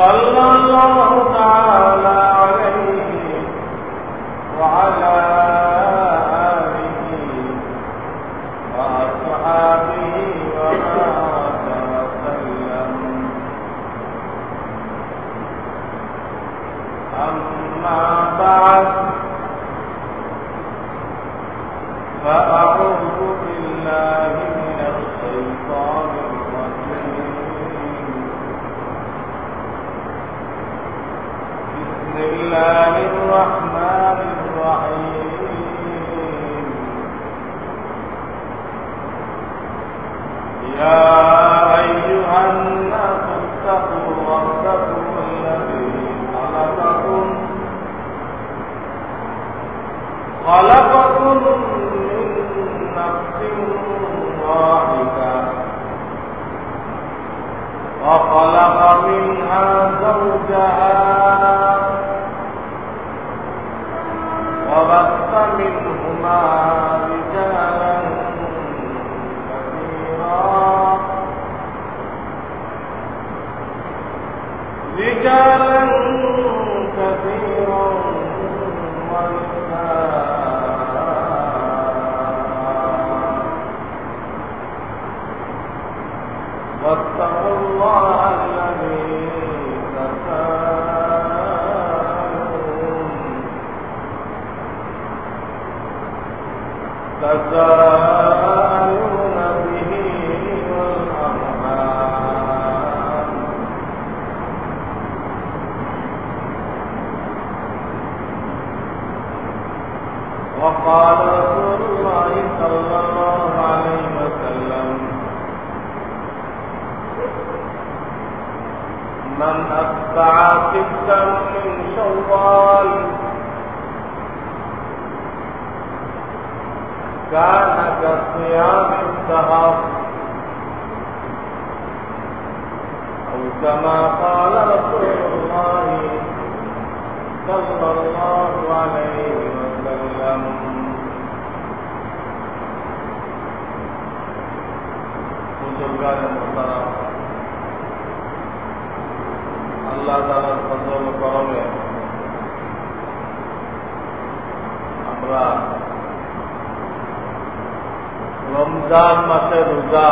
صلى الله تعالى عليه وعلى زوجها كصيام الدهر أو كما قال رسول الله صلى الله عليه وسلم بزرگان محترم আল্লাহ তালার ফজল করমে আমরা রমজান মাসে রোজা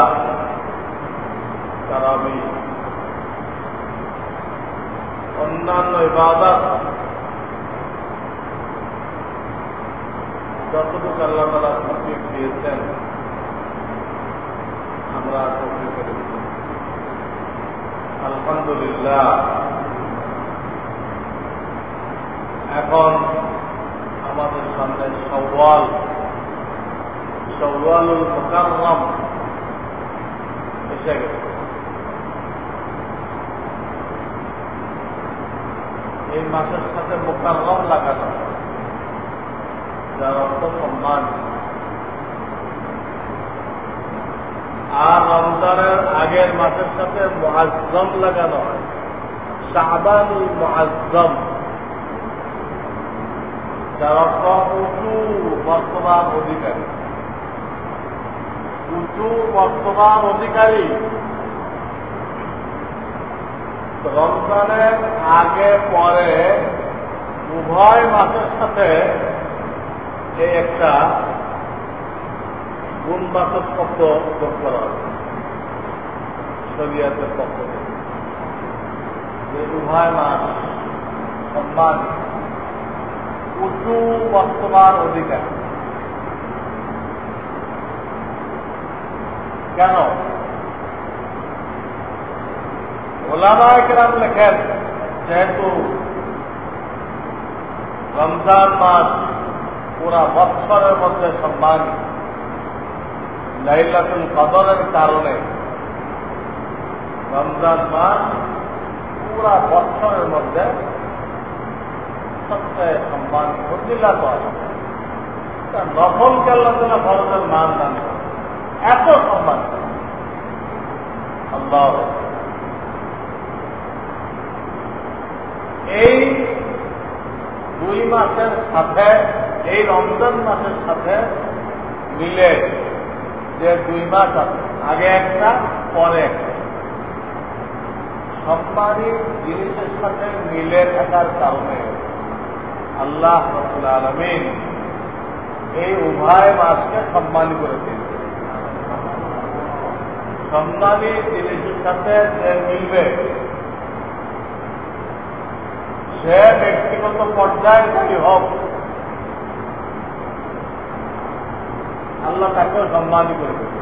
তারাবি। অন্যান্য ইবাদত। যতটুকু আল্লাহ তালা তফিক দিয়েছেন, আমরা তফিক করেছি আলহামদুলিল্লাহ। এখন আমাদের সামনে সওয়াল। মুকাররম এসে গেছে এই মাসের সাথে মোকাররম লাগানো যার অর্থ সম্মান আর রমজানের আগের মাসের সাথে মহাজম লাগানো হয় শাহবানুল মহাজম যার অর্থ উঁচু বর্তমান অধিকারী বর্তমান অধিকারী। রমজানের আগে, পরে উভয় মাসের সাথে এই একটা গুণবাচক শব্দ যোগ করা হবে শরিয়াতের পক্ষ থেকে। যে উভয় মাস সম্মান উঁচু বর্তমান অধিকার। কেন? ওলামায় কেরাম লেখেন, যেহেতু রমজান মাস পুরা বৎসরের মধ্যে সম্মানী লাইলাতুল কদরের কারণে রমজান মাস পুরা বৎসরের মধ্যে সবচেয়ে সম্মান ফজিলা করে নফল কেল্লা ফরজের মান দান এত সম্মান আল্লাহ এই দুই মাসের সাথে, এই রমজান মাসের সাথে মিলে যে দুই মাস আছে, আগে একটা, পরে একটা। জিনিসের সাথে মিলে থাকার কারণে আল্লাহ আলমিন এই উভয় মাসকে সম্মান করে দিয়েছে সম্মানী জিনিসের সাথে যে মিলবে, সে ব্যক্তিগত পর্যায়ে যদি হোক, আল্লাহ তাকেও সম্মানই করে দেবে।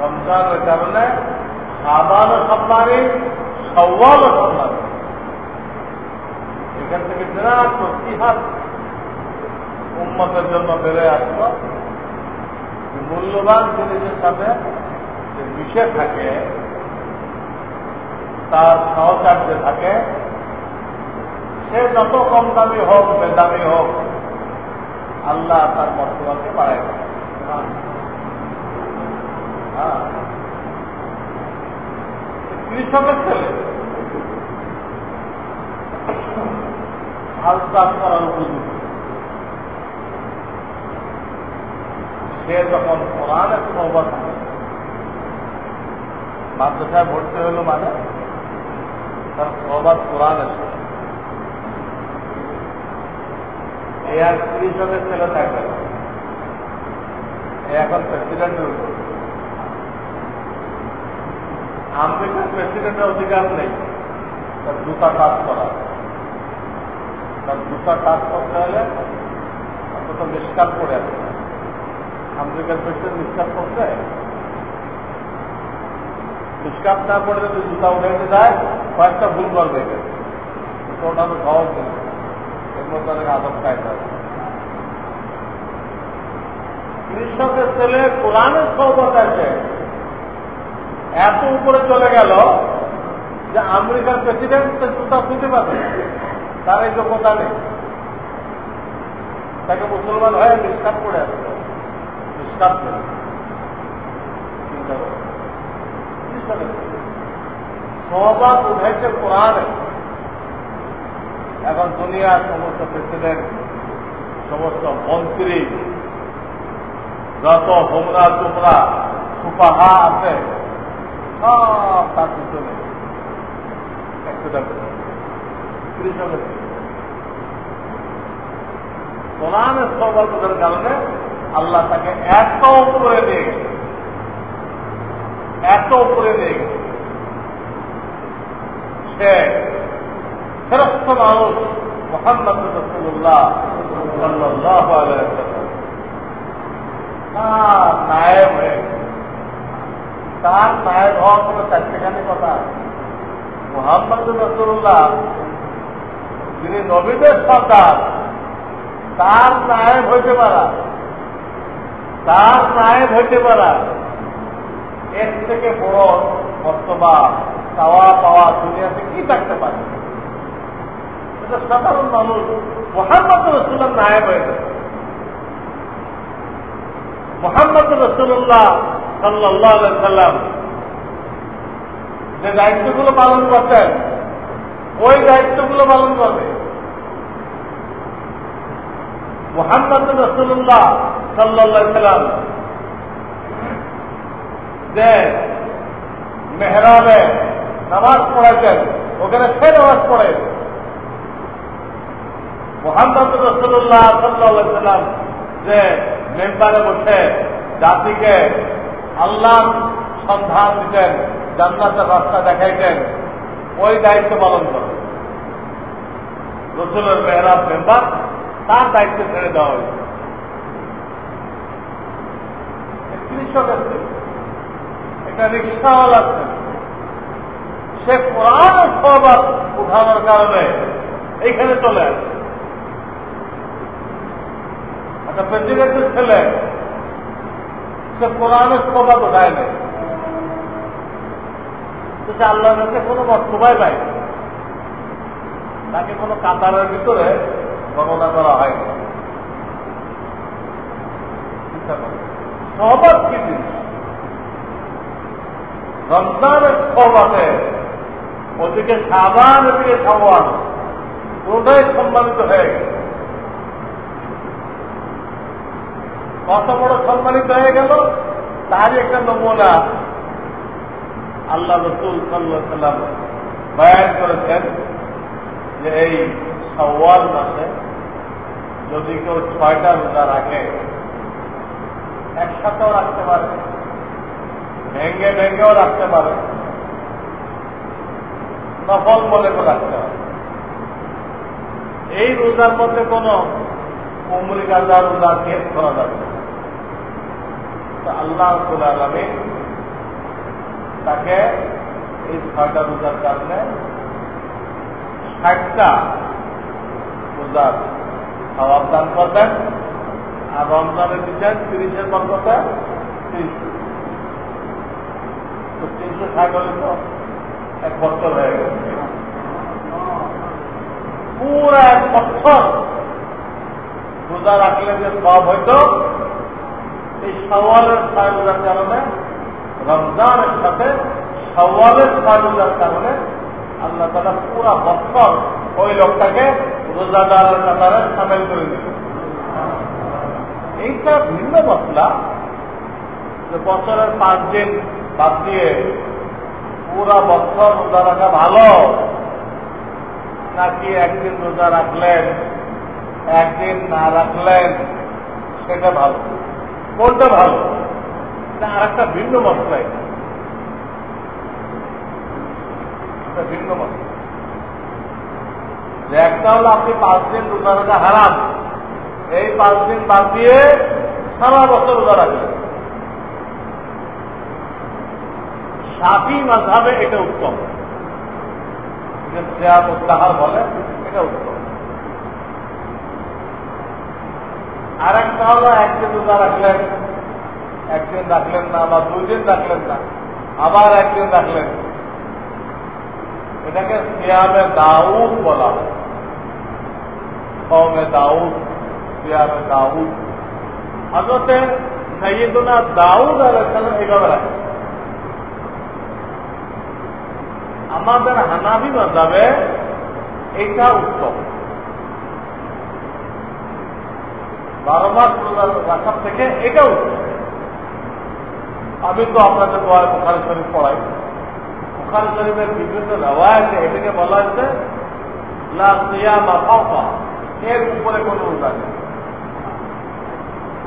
রমজানের কারণে সাবানও সম্মানী সওয়ালও সম্মানী। এখান থেকে বিরাট প্রতিহাত উন্মতের জন্য বেড়ে আসলো। মূল্যবান জিনিসের সাথে মিশে থাকে, তার সহচার্যে থাকে, সে যত কম দামি হোক, বেদামি হোক, আল্লাহ তার মর্তবাকে বাড়ায় হ্যাঁ। কৃষকের ছেলে, হাল চাষ করার উপযুক্ত সে যখন কোরআনের সহবাদ মাদ্রাসায় ভর্তি হলো মানে? তার সহবাদ কোরআন এসে এই আর কৃষকের ছেলে থাকবে এখন প্রেসিডেন্টের উপর। আমেরিকার প্রেসিডেন্টের অধিকার নেই। তার জুতা কাজ করা। তার জুতা কাজ করতে হলে অন্তত নিষ্কার করে আছে। আমেরিকার প্রেসিডেন্ট নিষ্কার করতে। নিষ্কার না করে যদি জুতা উঠাইতে যায়, কয়েকটা ভুল করবে ওটা তো সহজ জিনিস। মধ্যে অনেক আদব কায়দা কৃষকের ছেলে কোরআনের সহবত আছে। এত উপরে চলে গেল যে আমেরিকার প্রেসিডেন্ট জুতা খুঁজে পাবে। তার এই যোগ্যতা নেই। তাকে মুসলমান হয়ে নিষ্কাত করে আসবে। সহবাদ কোরআনে। এখন দুনিয়ার সমস্ত প্রেসিডেন্ট, সমস্ত মন্ত্রী, যত হোমরা চোমরা সুপাহা আছে, সব তার পিছনে। কৃষকের কোরআনের সর্বতার কারণে আল্লাহ তাকে এত উপরে গেছে এত উপরে গেছে সে শ্রেষ্ঠ মানুষ মোহাম্মদ রসুল্লাহ সাল্লাহ তার নায়ব হয়ে তার নায়ব হওয়ার কোনো চারটেখানি কথা মোহাম্মদ রসুল্লাহ যিনি নবীদের সন্তান তার নায়ব হইতে পারা। তার নায়ব হইতে পারা। এর থেকে বড় বর্তবা চাওয়া পাওয়া দুনিয়াতে কি থাকতে পারে? এটা সাধারণ মানুষ মোহাম্মদ রসুল্লাহ নায়ব হয়ে গেছে। মোহাম্মদ রসুল্লাহ সাল্লাহ সাল্লাম যে দায়িত্বগুলো পালন করতেন, ওই দায়িত্বগুলো পালন করবে। মোহাম্মদ রসুল্লাহ সাল্লা সাল্লাম, যে মেহরাবে নামাজ পড়াইতেন ওখানে সে নামাজ পড়ে। মোহাম্মদ রসুল্লাহ সাল্লাহ সাল্লাম যে মেম্বারে বসে জাতিকে আল্লাহ সন্ধান দিতেন, জান্নাতের রাস্তা দেখাইতেন, ওই দায়িত্ব পালন করে রসুলের মেহরাব মেম্বার, তার দায়িত্ব ছেড়ে দেওয়া হয়েছে। কৃষক আছে এটা রিক্সাওয়ালা আছে। সে কোরআন উঠানোর কারণে এইখানে চলে আসে। একটা প্রেসিডেন্টের ছেলে, সে সহবাদ উঠায় আল্লাহর কাছে কোনো বক্তব্য নাই। তাকে কোনো কাতারের ভিতরে গণনা করা হয়নি। সহবাদ কি জিনিস রমজানের সহবাদে ওদিকে সাবান ওদিকে সাবান পুরোটাই সম্মানিত হয়ে গেছে কত বড় সম্মানিত হয়ে গেল? তারই একটা নমুনা আল্লাহ রসুল সাল্লাম বয়ান করেছেন যে এই সওয়াল মাসে যদি কেউ ছয়টা রোজা রাখে একসাথেও রাখতে পারে। ভেঙ্গে ভেঙ্গেও রাখতে পারে। নফল বলে তো রাখতে পারে এই রোজার মধ্যে কোন উমরি গাজা রোজা কেস করা যাবে আল্লাহ আলমী তাকে এই ছয়টা রোজার কারণে ষাটটা রোজার সবাব দান করবেন। আর রমজানের দিচ্ছেন তিরিশের বর্গতে তিরিশ। তো তিনশো ষাট হলে তো এক বছর হয়ে গেছে পুরো এক বছর রোজা রাখলে যে সব হইত, এই সওয়ালের ছয় কারণে, রমজানের সাথে সওয়ালের ছয় কারণে আল্লাহ তালা পুরা বছর ওই লোকটাকে রোজাদারের কাতারে সামিল করে দিল এইটা ভিন্ন মশলা। যে বছরের পাঁচ দিন বাদ দিয়ে পুরা বছর রোজা রাখা ভালো। নাকি একদিন রোজা রাখলেন, একদিন না রাখলেন, সেটা ভালো। কোনটা ভালো? আর একটা ভিন্ন মশলা এটা। ভিন্ন মশলা। একটা হলো আপনি পাঁচ দিন রোজা রাখা হারাম। এই পাঁচ দিন বাদ দিয়ে সারা বছর রোজা রাখবেন সাফি মাঝাবে এটা উত্তম। প্রত্যাহার বলে, এটা উত্তম। আর একটা হলো, একদিন রোজা রাখলেন, একদিন রাখলেন না, বা দুই দিন রাখলেন না, আবার একদিন রাখলেন। এটাকে সিয়ামে দাউদ বলা হয়। দাউদ। সিয়ামে দাউদ। হজরতে সৈয়দুনা দাউদ আলাইসালাম এইভাবে রাখেন আমাদের হানাবি মজাবে এইটা উত্তম। বারো মাস রাখার থেকে এটা উত্তম। আমি তো আপনাদের দোয়ার বুখারি শরীফ পড়াই। বুখারি শরীফের বিভিন্ন রেওয়ায়তে এটাকে বলা হচ্ছে এর উপরে কোনো নেই।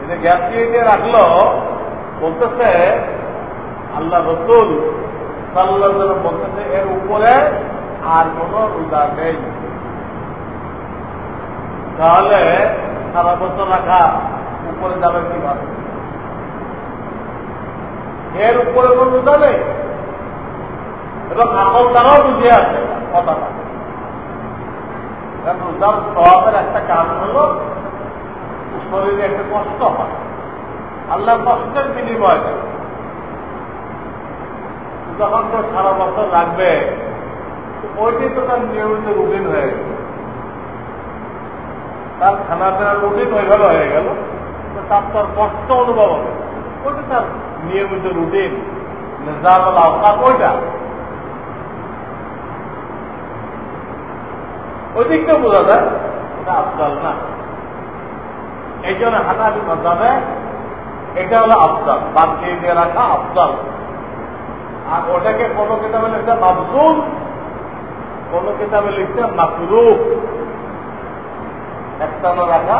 এটা গ্যাস দিয়ে রাখল, বলতেছে, আল্লাহ রসুল সাল্লাহ বলতেছে, এর উপরে আর কোন রোজা নেই। তাহলে সারা বছর রাখা, উপরে যাবে কীভাবে? এর উপরে কোন রোজা নেই। এবং আকল দ্বারাও বুঝিয়ে আছে কথাটা। রোজার স্বভাবের একটা কারণ হল শরীরে একটা কষ্ট হয়। আল্লাহ কষ্টের বিনিময় দেয়। যখন তো সারা বছর রাখবে, ওইটি তো তার নিয়মিত রুটিন হয়ে গেল। তার খানা পেনার রুটিন ওইভাবে হয়ে গেল। তার তার কষ্ট অনুভব হবে ওইটা তার নিয়মিত রুটিন নিজামল আওকাত ওইটা। ওই দিকটা বোঝা যায়, এটা আফজাল না। এই জন্য হানাবি মজাবে এটা হলো আফজাল, বাদ দিয়ে দিয়ে রাখা আফজাল। আর ওটাকে কোনো কিতাবে লিখতে মাফজুল কোন কিতাবে লিখতে মাকরু একটানো রাখা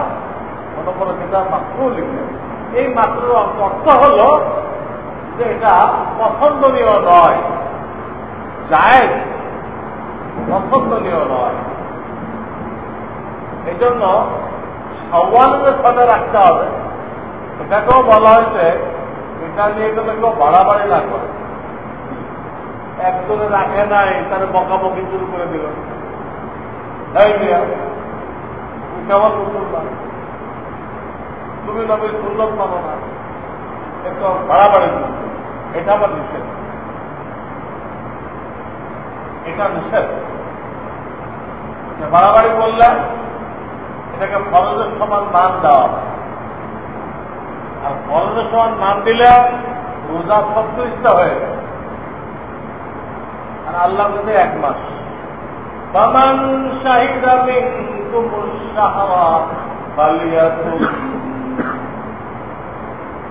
কোন কোন কিতাব মাকরু লিখতে। এই মাকরু অর্থ হল যে এটা পছন্দনীয় নয় যায় পছন্দনীয় নয়। এই জন্য সওয়ালের সাথে রাখতে হবে। এটাকেও বলা হয়েছে, এটা নিয়ে কিন্তু কেউ বাড়াবাড়ি না করে। একজনে রাখে নাই, তার বকাবকি শুরু করে দিল। তুমি নবীর সুন্দর পাবো না। একটু বাড়াবাড়ি এটা আমার নিষেধ। এটা নিষেধ। বাড়াবাড়ি করলে এটাকে ফরজের সমান মান দেওয়া আর ফরজের সমান মান দিলে রোজা সত্তরিশটা হয়ে আর আল্লাহ কাছে এক মাস। বামান শাহিদা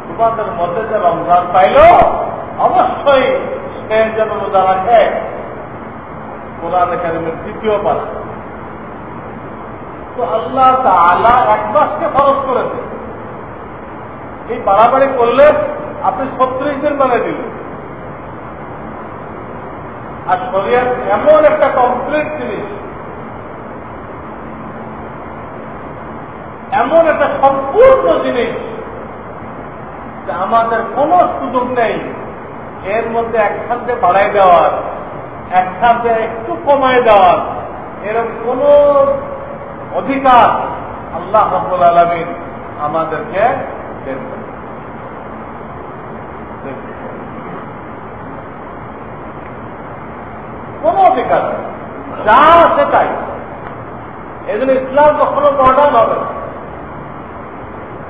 তোমাদের মধ্যে যে রমজান পাইল, অবশ্যই সে যেন রোজা রাখে। কোরআন একাডেমির তৃতীয় পারা তো আল্লাহ তালা এক মাসকে খরচ করেছে। এই বাড়াবাড়ি করলে আপনি ছত্রিশ দিন মানে দিলেন। আর শরিয়াত এমন একটা কমপ্লিট জিনিস। এমন একটা সম্পূর্ণ জিনিস যে আমাদের কোনো সুযোগ নেই। এর মধ্যে একসাথে বাড়াই দেওয়ার একসাথে একটু কমায় দেওয়ার। এরকম কোন অধিকার আল্লাহ রব্বুল আলমিন আমাদেরকে কোন অধিকার যা আছে তাই। এই জন্য ইসলাম কখনো মডার্ন হবে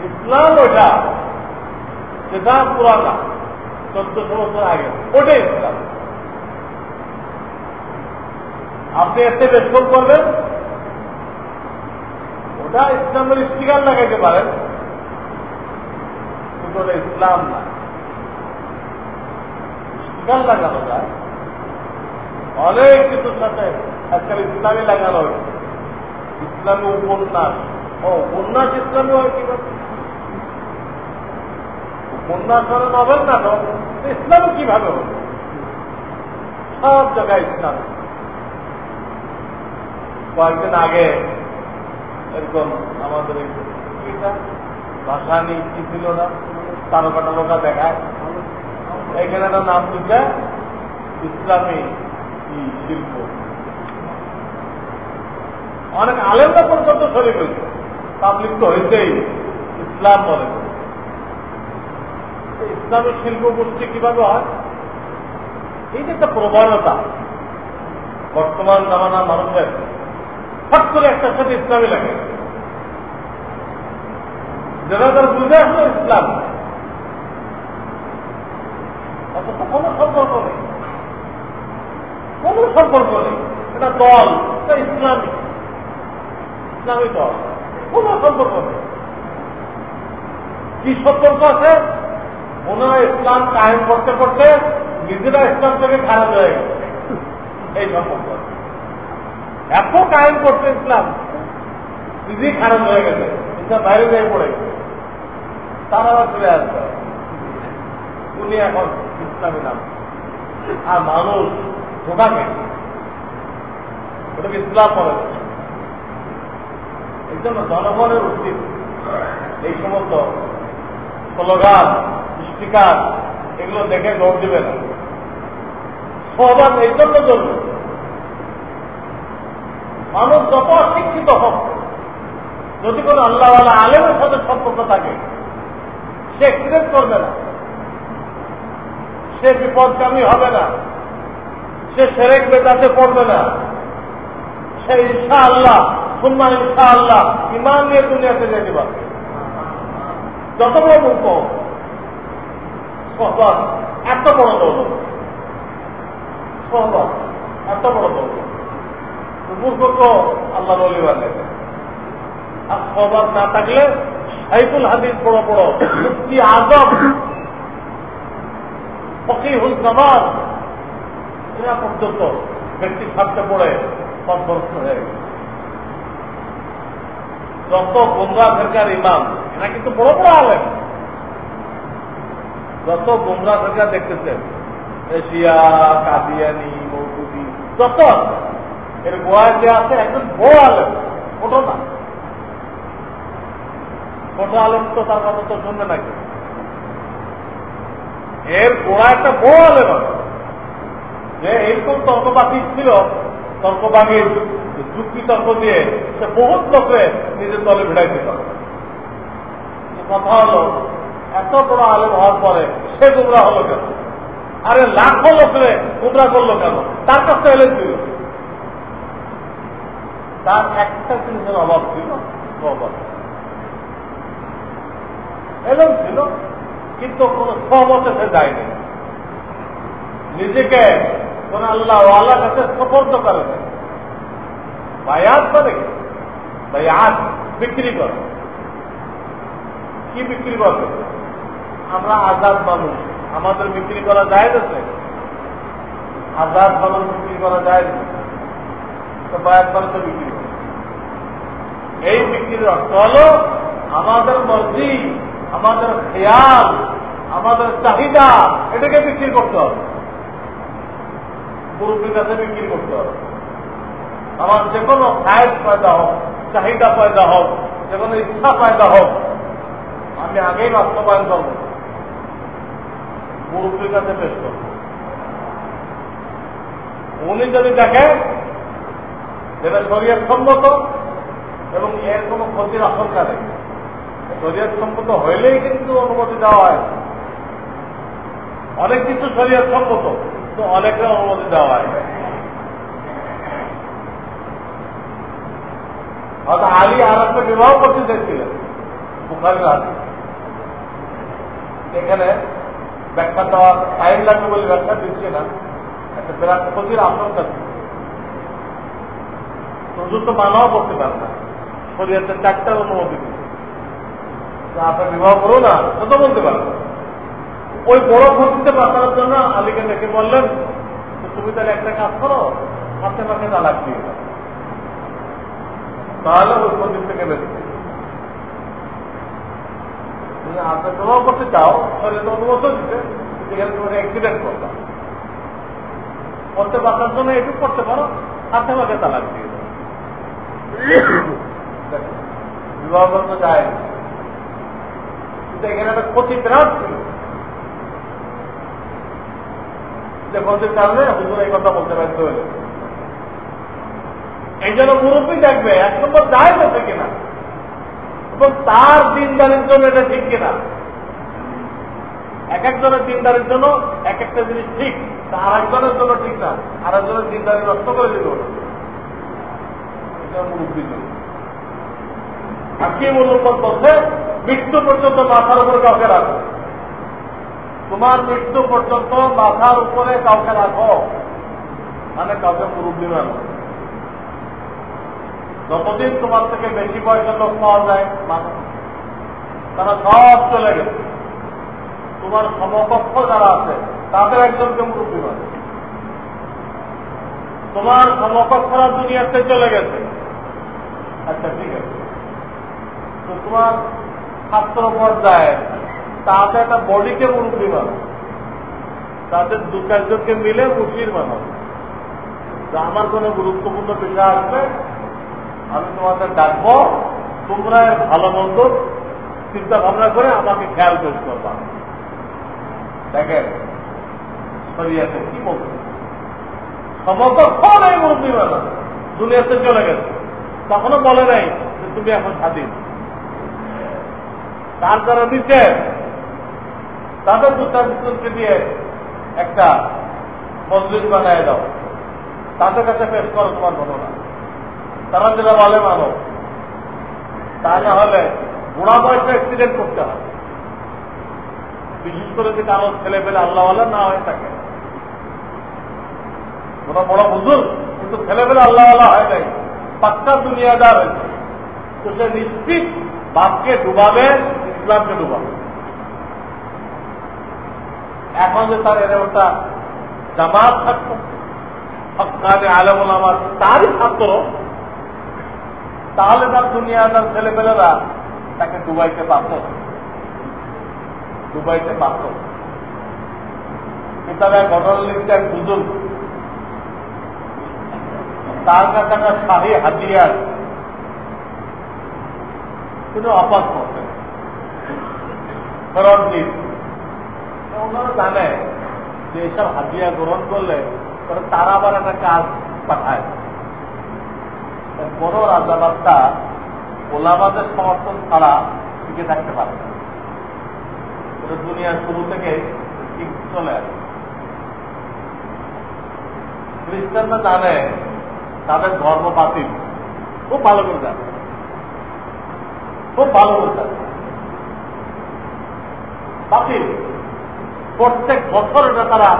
ইসলাম ওটা যেটা পুরানা চোদ্দশো বছর আগে, ওটাই ইসলাম। আপনি এতে বেশন করবেন? ওটা ইসলামের স্টিকার লাগাইতে পারেন। কিন্তু ইসলাম না। স্টিকার লাগানো যায়। অনেক কিছুর সাথে আজকাল ইসলামী লাগানো হয়েছে। ইসলামী উপন্যাস। ও, উপন্যাস ইসলামী হয় কি উপন্যাস হলে নভেল না ইসলাম কীভাবে হবে? সব জায়গায় ইসলাম। কয়েকদিন আগে এরকম আমাদের ভাষা নিয়ে কি ছিল না তারকা টারকা দেখায়। এখানে একটা নাম দিচ্ছে ইসলামী শিল্প। অনেক আলেমরা পর্যন্ত শরীর হয়েছে। পাবলিক তো হয়েছেই ইসলাম বলে। ইসলামিক শিল্প গোষ্ঠী কীভাবে হয়? এই যে একটা প্রবণতা, বর্তমান জামানা মানুষের ফট করে একটা সাথে ইসলামী লাগে যারা তার বুঝে আসলো ইসলাম। কোনো সম্পর্ক নেই। কোন সম্পর্ক নেই। এটা দল, এটা ইসলামিক ইসলামী দল। কোন সম্পর্ক নেই। কি সম্পর্ক আছে? ওনারা ইসলাম কায়েম করতে করতে নিজেরা ইসলাম থেকে খারাপ হয়ে গেছে। এই সম্পর্ক এত কায়েম করছে ইসলাম নিজেই খারাপ হয়ে গেছে ইসলাম বাইরে যেয়ে পড়ে গেছে। তারা আবার ফিরে আসবে। উনি এখন ইসলামী নাম। আর মানুষ ধোকাকে ওটাকে ইসলাম বলে। এই জন্য জনগণের উচিত এই সমস্ত স্লোগান স্টিকার এগুলো দেখে দৌড় দিবে না। সবার এই জন্য জরুরি। মানুষ যত অশিক্ষিত হোক, যদি কোনো আল্লাহওয়ালা আলেমের সাথে সম্পর্ক থাকে, সে অ্যাক্সিডেন্ট করবে না? সে বিপদগামী হবে না। সে সেরেক বেদাতে পড়বে না। সে ইনশা আল্লাহ সুন্না ইনশা আল্লাহ ইমান নিয়ে দুনিয়াতে যেতে পারবে যত বড় মূর্খ সহবাদ এত বড় দৌলত। সহবাদ এত বড় দৌলত। মূর্খ তো আল্লাহ বলিবার নেবে আর সহবাদ না থাকলে সাইফুল হাদিস বড় বড় মুক্তি আজম, ফকিহুল জামান এরা পর্যন্ত ব্যক্তি থাকতে পড়ে পথভ্রষ্ট হয়ে যত গুমরা সরকার ইমাম, এরা কিন্তু বড় বড় আলেন যত গুমরা সরকার দেখতেছেন এশিয়া কাদিয়ানি মৌকুদি যত এর গোয়ায় যে আছে একজন বড় আলেন ছোট না। ছোট আলেম তো তার কথা তো শুনবে নাকি? এর গোড়া একটা বড় আলেম যে এইরকম তর্কবাদী ছিল তর্কবাদীর যুক্তি তর্ক দিয়ে সে বহুত লোকে নিজের দলে ভিড়াই দিত কথা হলো, এত বড় আলেম হওয়ার পরে সে গুমরা হলো কেন? আরে লাখো লোকরে গুমরা করল কেন? তার কাছে এলেন ছিল তার একটা জিনিসের অভাব ছিল অভাব এলেন ছিল, কিন্তু কোন সহমতে সে যায়নি। নিজেকে কোন আল্লাহ আল্লাহ কাছে সপর্দ করে না বায়াত করে, বায়াত বিক্রি করে। কি বিক্রি করবে আমরা আজাদ মানুষ, আমাদের বিক্রি করা যায় না আজাদ মানুষ বিক্রি করা যায় না তো বায়াত মানুষ বিক্রি করে এই বিক্রির অর্থ আমাদের মর্জি, আমাদের খেয়াল, আমাদের চাহিদা, এটাকে বিক্রি করতে হবে। মুরব্বীর কাছে বিক্রি করতে হবে। আমার যে কোনো খায়ের পয়দা হোক, চাহিদা পয়দা হোক, যে কোনো ইচ্ছা পয়দা হোক, আমি আগেই বাস্তবায়ন করব। মুরব্বীর কাছে পেশ করব। উনি যদি দেখেন যেটা শরীরের সম্মত এবং এর কোনো ক্ষতির আশঙ্কা নেই। শরীর সম্মত হইলেই কিন্তু অনুমতি দেওয়া হয়। অনেক কিছু শরীর সম্মত তো অনেকের অনুমতি দেওয়া হয় হয়তো আলী আর একটা বিবাহ করতে চাইছিলেন বুখারির আলী এখানে ব্যাখ্যা দেওয়ার টাইম লাগবে বলে ব্যাখ্যা দিচ্ছে না। একটা বিরাট ক্ষতির আশঙ্কা ছিল। তো মানাও করতে পারে না। শরীয়তের চারটার অনুমতি আপনার বিবাহ করো না, তো বলতে পারেন ওই বড় ক্ষতিতে বাঁচানোর জন্য আলীকে ডেকে বললেন তুমি তাহলে একটা কাজ করো, হাতে পাখে তালাক দিয়ে তাহলে ওই ক্ষতির থেকে বেঁচে আপনি বিবাহ করতে চাও শরীর তো অনুমোদন দিতে সেখানে তোমাকে অ্যাক্সিডেন্ট করলাম করতে বাঁচার জন্য একটু করতে পারো, হাতে পাখে তালাক দিয়ে বিবাহ করতে যায় এখানে একটা ক্ষতি বিরাট ছিল যে ক্ষতির কারণে হুজুর এই জন্য মুরব্বী তার দিনদারির জন্য এটা ঠিক কিনা? এক একজনের দিনদারির জন্য এক একটা জিনিস ঠিক তা আর একজনের জন্য ঠিক না। আর একজনের দিনদারি নষ্ট করে দিল। এটা মুরব্বীর জন্য। হাকিম অনুপদ বলছে, মৃত্যু পর্যন্ত মাথার উপরে কাউকে রাখো। তোমার মৃত্যু পর্যন্ত মাথার উপরে কাউকে রাখো। মানে কাউকে মুরব্বী মানো যতদিন তোমার থেকে বেশি বয়সের লোক পাওয়া যায় তারা সব চলে গেছে। তোমার সমকক্ষ যারা আছে, তাদের একজনকে মুরব্বী মানে তোমার সমকক্ষরা দুনিয়াতে চলে গেছে। আচ্ছা ঠিক আছে। তোমার ছাত্র পর্যায়ে তাতে একটা বডিকে মুরব্বী মানো তাদের দু চারজনকে মিলে মুসলির মানাবো আমার কোন গুরুত্বপূর্ণ বিষয় আসবে, আমি তোমাদের ডাকবো, তোমরা ভালো মন্দ চিন্তা ভাবনা করে আমাকে খেয়াল পেশ করবা। দেখেন, শরিয়াতে কি বলছে সমকক্ষণ এই মুরব্বী মানা দুনিয়াতে চলে গেছে। তখনও বলে নাই যে তুমি এখন স্বাধীন। তার যারা নিচে তাদের দুটা বিদ্যুৎকে দিয়ে একটা মজলিস বানায় দাও। তাদের কাছে পেশ করো, তোমার ঘটনা তারা যেটা বলে, মানো। তা না হলে বুড়া বয়সে অ্যাক্সিডেন্ট করতে হয়। বিশেষ করে যে কারও ছেলে পেলে আল্লাহ না হয়ে থাকে ওরা বড় বুঝুন কিন্তু ছেলে পেলে আল্লাহ হয় নাই। পাক্কা দুনিয়াদার হয়েছে। তো সে নিশ্চিত বাপকে ডুবাবে ইসলামকে ডুবাবে এখন যে তার এর একটা জামাত থাকতো হকানে আলমুল আমার তারই ছাত্র, তাহলে তার দুনিয়া তার ছেলেপেলেরা তাকে ডুবাইতে পারত। ডুবাইতে পারত। কিতাবে ঘটনা লিখতে এক বুজুর্গ, তার কাছে একটা শাহী হাতিয়ার তিনি করতেন ফেরত দিন ওনারা জানে যে হাতিয়া গ্রহণ করলে তারা আবার একটা কাজ পাঠায়। বড় রাজাবাদটা ওলামাদের সমর্থন ছাড়া টিকে থাকতে পারে দুনিয়ার শুরু থেকে চলে আসে। খ্রিস্টানরা জানে তাদের ধর্ম বাতিল। খুব ভালো করে জানে। খুব ভালো করে জানে। বাতিল। প্রত্যেক বছর এটা তারা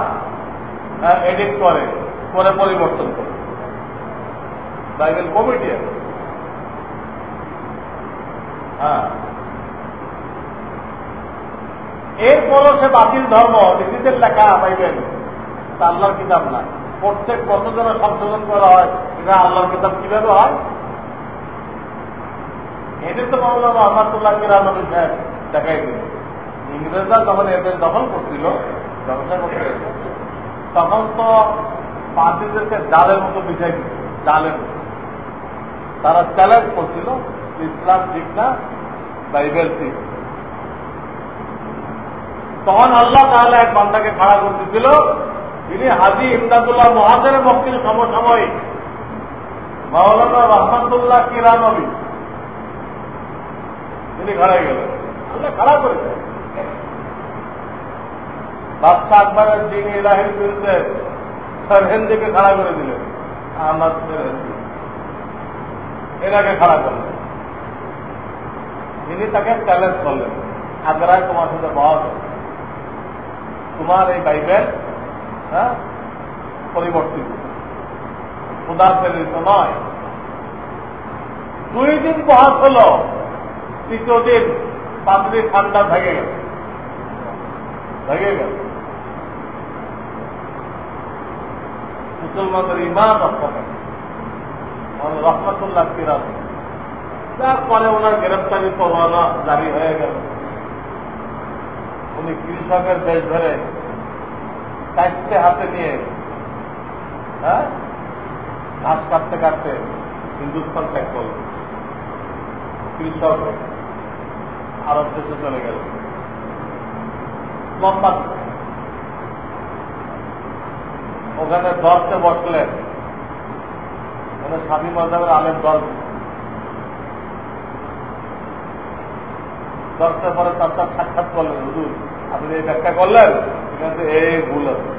এডিট করে করে পরিবর্তন করে। বাইবেল কমিটি হ্যাঁ। এরপরও সে বাতিল ধর্ম নিজেদের লেখা পাইবেন তা আল্লাহর কিতাব না। প্রত্যেক বছর যেন সংশোধন করা হয়, এটা আল্লাহর কিতাব কীভাবে হয়? এদের তো মামলা রহমাতুল্লাহ কিরাম সাহেব দেখাই দিল ইংরেজরা যখন এদের দখল করছিল, ব্যবসা করতে তখন তো পার্টিদেরকে জালের মতো দিত, জালের মতো। তারা চ্যালেঞ্জ করছিল ইসলাম ঠিক না, বাইবেল ঠিক। তখন আল্লাহ তাহলে এক বান্দাকে খাড়া করতেছিল তিনি হাজি ইমদাদুল্লাহ মহাজের বক্তির সমসাময়িক, মাওলানা রহমতুল্লাহ কিরানবী। তিনি খাড়াই গেলেন। আল্লাহ খাড়া করেছেন বাদশাহ আকবরের বিরুদ্ধে খাড়া করে খাড়া করলেন। তিনি তাকে চ্যালেঞ্জ করলেন আগ্রায় তোমার সাথে বহস তোমার এই বাইবেল হ্যাঁ পরিবর্তিত। প্রেরিত নয়। দুই দিন বহাস হল, তৃতীয় দিন পাত্রী ঠান্ডা ভেঙে গেল। ভেঙে মুসলমানদের ইমান রহমতুল্লাহ কিরাম তারপরে ওনার গ্রেফতারি পরোয়ানা জারি হয়ে গেল উনি কৃষকের দেশ ধরে চারটে হাতে নিয়ে হ্যাঁ ঘাস কাটতে কাটতে হিন্দুস্তান ত্যাগ করল কৃষক আরব দেশে চলে গেল লম্বা। ওখানে দশে বসলেন মানে স্বামী মজাবের আলের দল দশটার পরে তার তার সাক্ষাৎ করলেন, হুজুর, আপনি এই ব্যাখ্যা করলেন? এখানে এই ভুল আছে।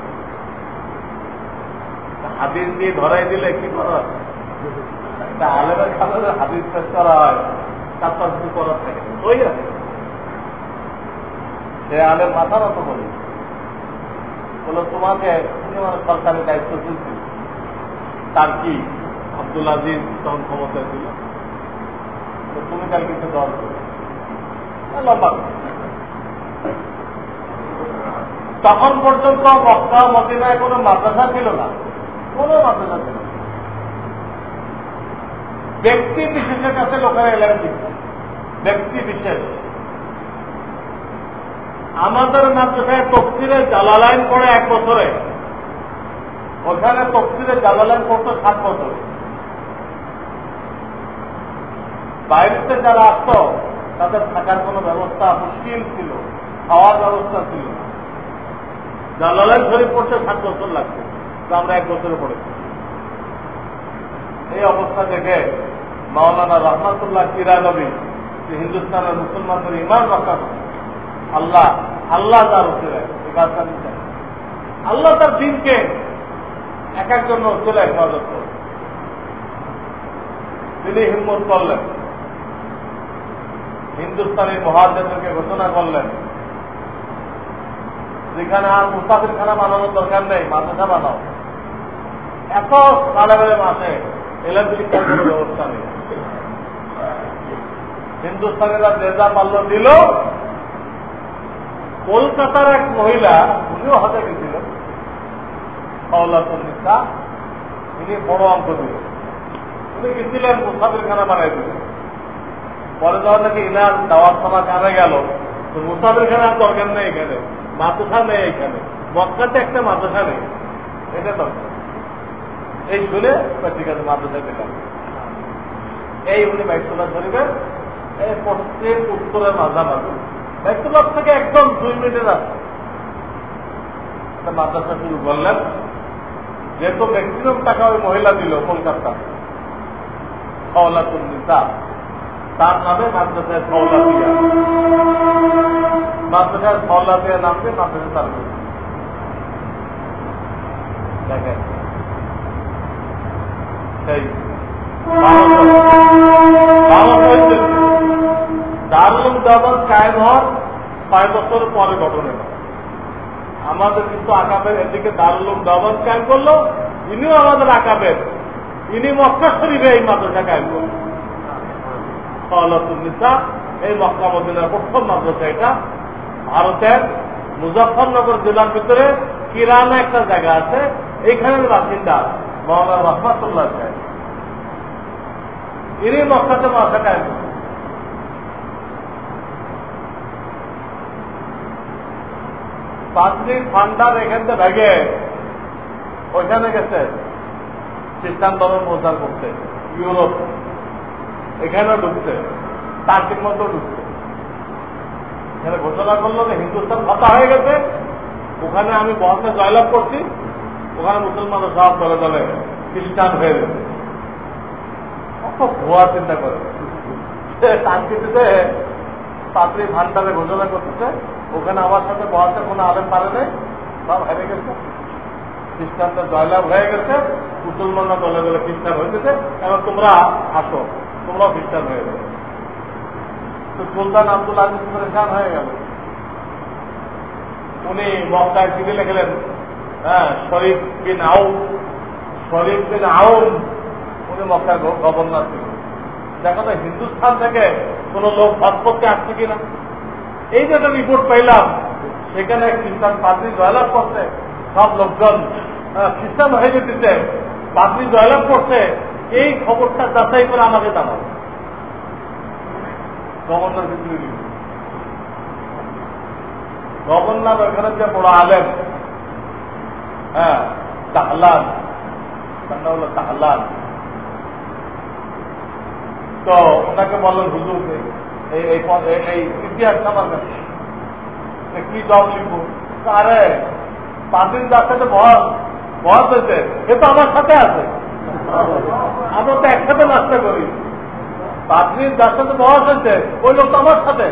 হাদিস দিয়ে ধরাই দিলে কি করা আলেমের সামনে হাদিস পেশ করা হয় তার তো কিছু করার থাকে। ওই আছে। সে আলেম মাথা মতো বলি বলো, তোমাকে তুমি আমার সরকারের দায়িত্ব দিচ্ছি তার কি? আব্দুল আজিজ তখন ক্ষমতায় ছিল। তুমি তার কিছু দল লম্বা তখন পর্যন্ত মক্কা মদিনায় কোনো মাদ্রাসা ছিল না। কোনো মাদ্রাসা ছিল না। ব্যক্তি বিশেষের কাছে লোকেরা এলেন ব্যক্তি বিশেষ। আমাদের মাদ্রাসায় তফসিরে জালালাইন পড়ে এক বছরে। ওখানে তফসিরে জালালাইন পড়তো সাত বছরে। বাইরেতে যারা আসত, তাদের থাকার কোন ব্যবস্থা মুশকিল ছিল, খাওয়ার ব্যবস্থা ছিল। জালালাইন শরীফ পড়তে সাত বছর লাগছে আমরা এক বছরে পড়েছি। এই অবস্থা দেখে মাওলানা রহমাতুল্লাহ কিরানবী যে হিন্দুস্তানের মুসলমানদের ইমান রক্ষা করে আল্লাহ আল্লাহ তার আল্লাহ তার দিনকে এক একজন চলে হেফাজত করে তিনি হিম্মত করলেন। হিন্দুস্তানি মহাজেদেরকে ঘোষণা করলেন, যেখানে আর মুসাফির খানা বানানোর দরকার নেই, মাদ্রাসা বানাও। এত সালে বেড়ে মাসে এলেন ব্যবস্থা নেই। হিন্দুস্তানিরা জেজা পাল্ল দিল কলকাতার এক মহিলা, উনিও হাতে গেছিলেন সৌলাতুন্নিসা তিনি বড় অঙ্ক দিল উনি গেছিলেন মুসাফির খানা বানাই দিলেন পরে যখন নাকি ইনার দাওয়াত খানা কানে গেল, তো মুসাফির খানার দরকার নেই এখানে মাতুসা নেই এখানে, মক্কাতে একটা মাতুসা নেই, এটা দরকার। এই শুনে ঠিক আছে মাদ্রাসা দিলাম এই উনি বাইতুল্লাহ শরীফের, এই পশ্চিম উত্তরের মাঝামাঝি। বাইতুল্লাহ থেকে একদম দুই মিনিটের রাস্তা মাদ্রাসা শুরু করলেন। যেহেতু ম্যাক্সিমাম টাকা ওই মহিলা দিল কলকাতা। খাওয়ালাতুল নিসা। তার নামে মাদ্রাসায় খাওয়ালা দিয়া। মাদ্রাসায় খাওয়ালা দিয়া নামকে মাদ্রাসা তার দেখেন। সেই দারুল দাবাদ কায়েম হওয়ার ছয় বছর পরে ঘটনা। আমাদের কিন্তু আকাবের এদিকে দারুল দাবাদ কায়েম করল, ইনিও আমাদের আকাবের। ইনি মক্কা শরীফে এই মাদ্রাসা কায়েম করল। সহলতুন্নিসা এই মক্কা মদিনার প্রথম মাদ্রাসা এটা। ভারতের মুজফরনগর জেলার ভিতরে কিরানা একটা জায়গা আছে, এইখানের বাসিন্দা মৌলানা রহমাতুল্লাহ সাহেব। ইনি মক্কাতে মাথা কায়েম পাঁচটি ফান্ডার এখান থেকে ভেগে ওইখানে গেছে। খ্রিস্টান ধর্ম প্রচার করতে ইউরোপ এখানেও ঢুকছে। তার্কির মতো ঢুকছে। এখানে ঘোষণা করল যে হিন্দুস্তান ফাঁকা হয়ে গেছে। ওখানে আমি বহতে জয়লাভ করছি। ওখানে মুসলমানরা সব দলে দলে খ্রিস্টান হয়ে গেছে। কত ভুয়া চিন্তা করে। টাঙ্কিতে পাত্রী ভান্ডারে ঘোষণা করতেছে। ওখানে আমার সাথে বহাতে কোনো আলেম পারে নেই, সব হেরে গেছে। খ্রিস্টানদের জয়লাভ হয়ে গেছে, মুসলমানরা দলে দলে খ্রিস্টান হয়ে গেছে। এবং তোমরা আসো, তোমরাও খ্রিস্টান হয়ে গেছে তো সুলতান আব্দুল আজিজ পরেশান হয়ে গেল। উনি মক্কায় চিঠি লিখলেন হ্যাঁ শরীফ বিন আউন শরীফ বিন আউন উনি মক্কার গভর্নর ছিল দেখো তো হিন্দুস্থান থেকে কোন লোক করতে আসছে কিনা? এই যে একটা রিপোর্ট পাইলাম, সেখানে খ্রিস্টান পাদ্রি জয়লাভ করছে, সব লোকজন খ্রিস্টান হয়ে যেতেছে পাদ্রি জয়লাভ করছে, এই খবরটা যাচাই করে আমাকে জানাব গভর্নর কিন্তু গভর্নর ওখানে যে বড় আলেম হ্যাঁ তাহলান হলো তাহলান তো ওনাকে বললেন হুজুর এই এই আমার কি জব লিখব আরে পাঁচ যার সাথে আছে। আমরা তো একসাথে নাস্তা করি। পাঁচ যার সাথে বস হয়েছে ওই লোক তো আমার সাথে।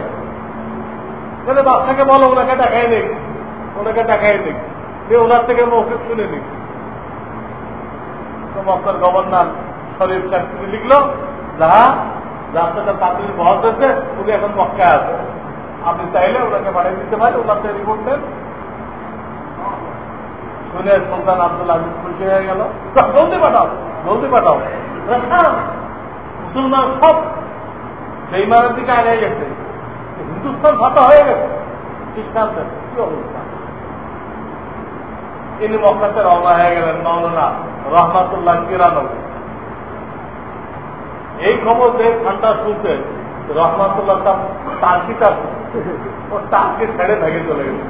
তাহলে বাচ্চাকে বলো, ওনাকে দেখাই নিক ওনাকে দেখাই নিক যে ওনার থেকে মৌখিক শুনে নিক। তো মক্কার গভর্নর শরীফ লিখলো, যাহা সাথে পাত্রীর বহস হয়েছে, উনি এখন মক্কায় আছে। আপনি চাইলে ওনাকে পাঠিয়ে দিতে পারেন, ওনার রিপোর্ট দেন শুনে সুলতান আব্দুল আজিজ খুশি হয়ে গেল। জলদি পাঠাও জলদি পাঠাও। মুসলমান সব বেইমানের দিকে আগে গেছে। হিন্দুস্তান ফাঁকা হয়ে গেছে। খ্রিস্টানদের কি অবস্থা? ইনি মক্কাতে রওনা হয়ে গেলেন মৌলানা রহমাতুল্লাহ কিরানবী এই খবর যে ঠান্ডা শুনতে রহমাতুল্লাহ টাঙ্কিটা ও টাঙ্কি ছেড়ে ভেঙে চলে গেছে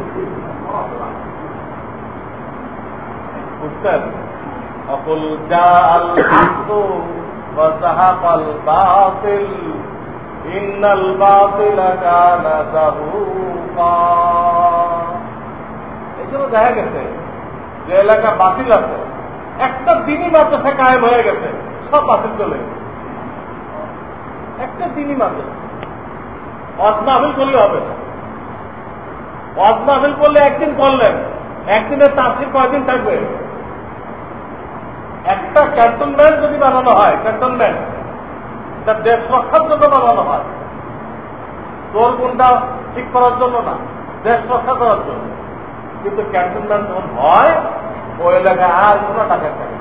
বুঝছেন অকুল যা আল وزهق الباطل إن الباطل كان زهوقا এই জন্য দেখা গেছে যে এলাকা বাতিল আছে একটা দিনই মাদ্রাসা কায়েম হয়ে গেছে সব বাতিল চলে গেছে একটা দিনই মাদ্রাসা অজমাহিল করলে হবে। না করলে একদিন করলেন। একদিনের তাফসির কয়দিন থাকবে? একটা ক্যান্টনমেন্ট যদি বানানো হয়, ক্যান্টনমেন্ট, এটা দেশ রক্ষার জন্য বানানো হয়। তোর গুণটা ঠিক করার জন্য না দেশ রক্ষা করার জন্য। কিন্তু ক্যান্টনমেন্ট যখন হয়, ওই এলাকায় আর কোনো টাকা থাকে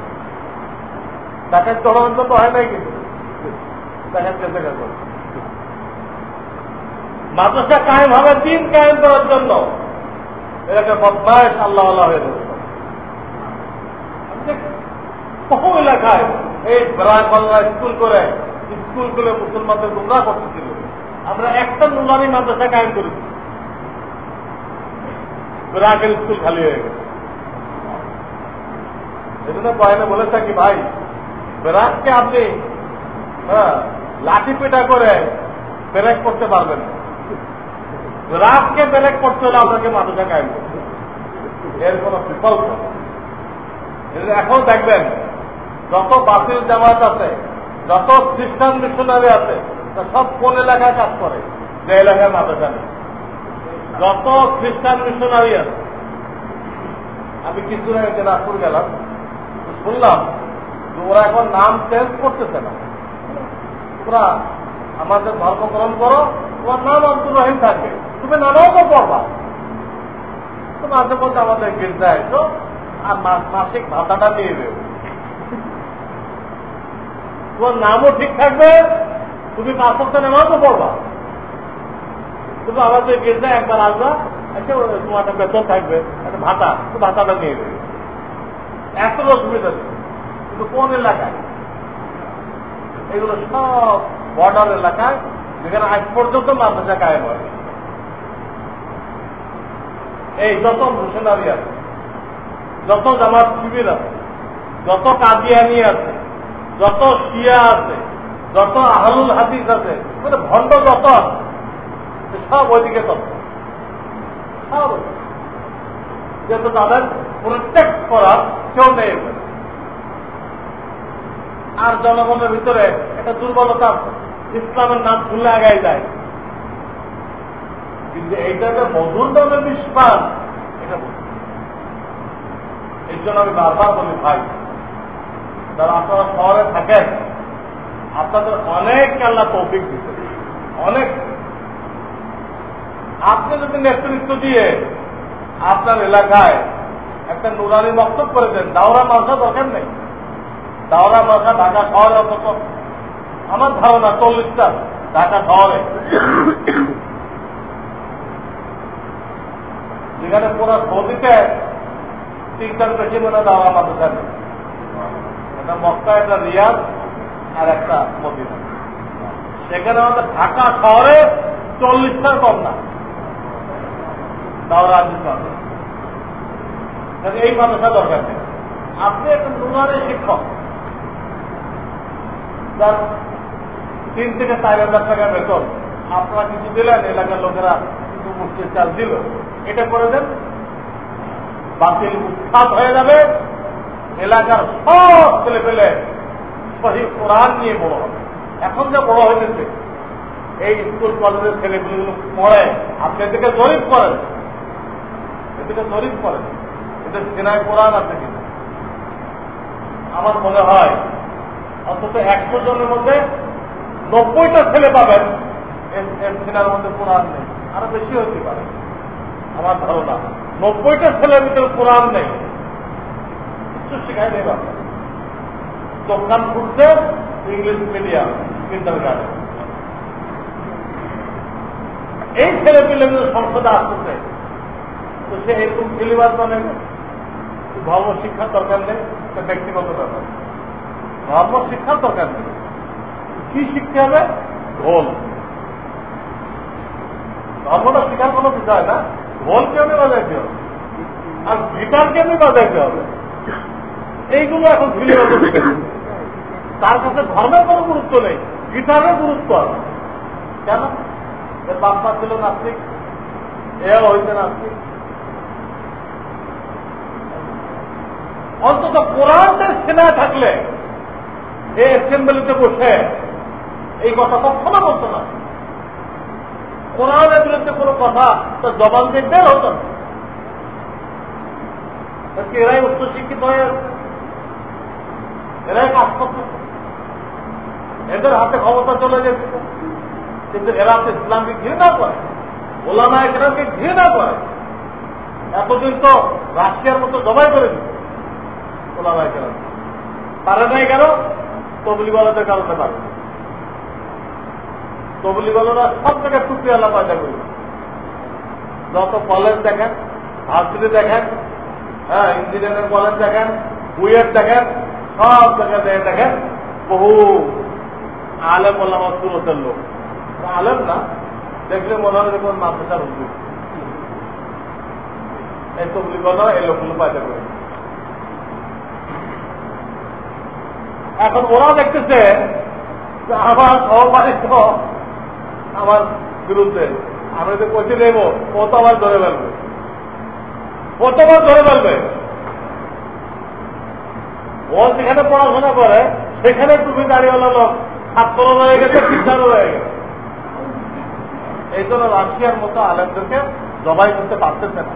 টাকার চলমান তো হয় নাই কিন্তু। মাদ্রাসা কায়েম হবে, দিন কায়েম করার জন্য। এটাকে বদমায় আল্লাহ আল্লাহ হয়ে বহু এলাকায় এই ব্রাক আল্লাহ স্কুল করে স্কুল করে মুসলমানদের গুমরা করতেছিল? আমরা একটা নুরানি মাদ্রাসা কায়েম করেছি। ব্রাকের স্কুল খালি হয়ে গেছে। এজন্য কয়েনে বলে থাকি ভাই ব্রাককে আপনি হ্যাঁ লাঠি পেটা করে ব্রেক করতে পারবেন। রাতকে ব্রেক করতে হলে আপনাকে মাদ্রাসা কায়েম এর কোন বিকল্প এখন দেখবেন, যত বাতিল জামাত আছে, যত খ্রিস্টান মিশনারি আছে সব কোন এলাকায় কাজ করে? যে এলাকায় মাদ্রাসা নেই যত খ্রিস্টান মিশনারি আছে, আমি কিছুদিন আগে দিনাজপুর গেলাম, শুনলাম ওরা এখন নাম চেঞ্জ করতেছে না। ওরা আমাদের ধর্ম গ্রহণ করো, তোমার নাম আব্দুর রহিম থাকবে তুমি নামাও তো পড়বা। তো মাঝে মধ্যে আমাদের গির্জায় তো আর মাসিক ভাতাটা নিয়ে দেবে তোমার নামও ঠিক থাকবে, তুমি পাঁচ সপ্তাহ নামাজও পড়বা। তুমি আমাদের গির্জায় একবার আসবা, এসে তোমার একটা বেতন থাকবে, একটা ভাতা, তো ভাতাটা নিয়ে দেবে এত অসুবিধা কিন্তু কোন এলাকায়? এগুলো সব বর্ডার এলাকায়, যেখানে আজ পর্যন্ত মাদ্রাসা কায়েম হয়। এই যত মিশনারি আছে, যত জামাত শিবির আছে, যত কাদিয়ানি আছে, যত শিয়া আছে, যত আহলুল হাদিস আছে মানে ভণ্ড যত আছে সব ওইদিকে তত্ত্ব। সব যেহেতু তাদের প্রত্যেক করার কেউ নেই আর জনগণের ভিতরে একটা দুর্বলতা ইসলামের নাম শুনলে আগায় যায়। কিন্তু এইটাতে মধুর দামে বিশ্বাস এটা এই জন্য আমি বারবার বলি, ভাই, যারা আপনারা শহরে থাকেন, আপনাদের অনেক আল্লাহ তৌফিক দিতে অনেক। আপনি যদি নেতৃত্ব দিয়ে আপনার এলাকায় একটা নুরানি বক্তব্য করে দেন, দাওরা মাসা দরকার নেই। দাওরা মাসা ঢাকা শহরে অন্তত। আমার ধারণা চল্লিশটা ঢাকা শহরে। যেখানে পুরো সৌদিতে তিনটার বেশি মনে দাওয়া মাদ্রাসা নেই একটা মক্কা, একটা রিয়াদ, আর একটা মদিনা। সেখানে আমাদের ঢাকা শহরে চল্লিশটার কম না। দাওরা এই মাদ্রাসা দরকার নেই। আপনি একটা নুরানি শিক্ষক। যার তিন থেকে চার হাজার টাকা বেতন। আপনারা কিছু দিলেন, এলাকার লোকেরা কিছু মুক্তির চাল দিল। এটা করে দেন। বাতিল উৎখাত হয়ে যাবে। এলাকার সব ছেলে পেলে সহি কোরআন নিয়ে বড় হবে। এখন যা বড় হয়েছে এই স্কুল, কলেজের ছেলেগুলো পড়ে, আপনি এদিকে জরিপ করেন। এদিকে জরিপ করেন। এদের সেনায় কোরআন আছে কিনা? আমার মনে হয় অন্তত একশো জনের মধ্যে নব্বইটা ছেলে পাবেন। সেনার মধ্যে কোরআন নেই। আরও বেশি হতে পারে। আমার ধারণা। নব্বইটা ছেলের ভিতরে কোরআন নেই। কিছু শেখায় নেই বাবা। দোকান খুলছে, ইংলিশ মিডিয়াম গার্ডেন এই ছেলে পেলে সংসদে আসতেছে। তো সে এরকম সিলেবাস বানাবে ভালো শিক্ষার দরকার নেই ব্যক্তিগত ব্যাপার। ধর্ম শিক্ষার দরকার নেই। কি শিখতে হবে? ঢোল। ধর্মটা শিখার কোনো বিষয় না। ঢোল কেমনি বাজাইতে হবে। আর গিটার কেমনি বাজাইতে হবে। এইগুলো এখন ধীরে তার কাছে ধর্মের কোনো গুরুত্ব নেই। গিটারের গুরুত্ব আছে। কেন? এর বাপ্পা ছিল নাস্তিক। এও হইতে নাস্তিক। অন্তত কোরআনের সেনা থাকলে এই অ্যাসেম্বলিতে বসে। এই কথা কখনো বলতো না। কোরআনের বিরুদ্ধে কোনো কথা, তো জবান দিয়ে হতো না। এরাই উচ্চ শিক্ষিত হয়ে এরাই কাজ করতো। এদের হাতে ক্ষমতা চলে যেত। কিন্তু এরা ইসলামকে ঘৃণা করে। ওলামা একরামকে ঘৃণা করে। এতদিন তো রাশিয়ার মতো জবাই করে দিত ওলামা একরাম পারে নাই কেন? তবলিওয়ালাদের কারণে পারে তবলিগলরা সব জায়গায় টুপি আল্লাহ পয়দা করি। যত কলেজ দেখেন, ভার্সিটি দেখেন হ্যাঁ ইঞ্জিনিয়ারিং কলেজ দেখেন, বুয়েট দেখেন, সব জায়গায় দেখেন, বহু আলেম বললাম সুরতের লোক। আলেম না, দেখলে মনে হয় দেখুন মাদ্রাসার হুজুর। এই তবলিগলরা এই লোকগুলো পয়দা করে। এখন ওরা দেখতেছে আমার সহপাঠিত আমার বিরুদ্ধে। আমি যদি পৌঁছে দেব, ও তো আমার ধরে ফেলবে। ও তো আমার ধরে ফেলবে। ও যেখানে পড়াশোনা করে, সেখানে তুমি দাঁড়িয়েওয়ালা লোক ছাত্র রয়ে গেছে টিচারও রয়ে গেছে। এই জন্য রাশিয়ার মতো আলেমদেরকে জবাই করতে পারতেছে না।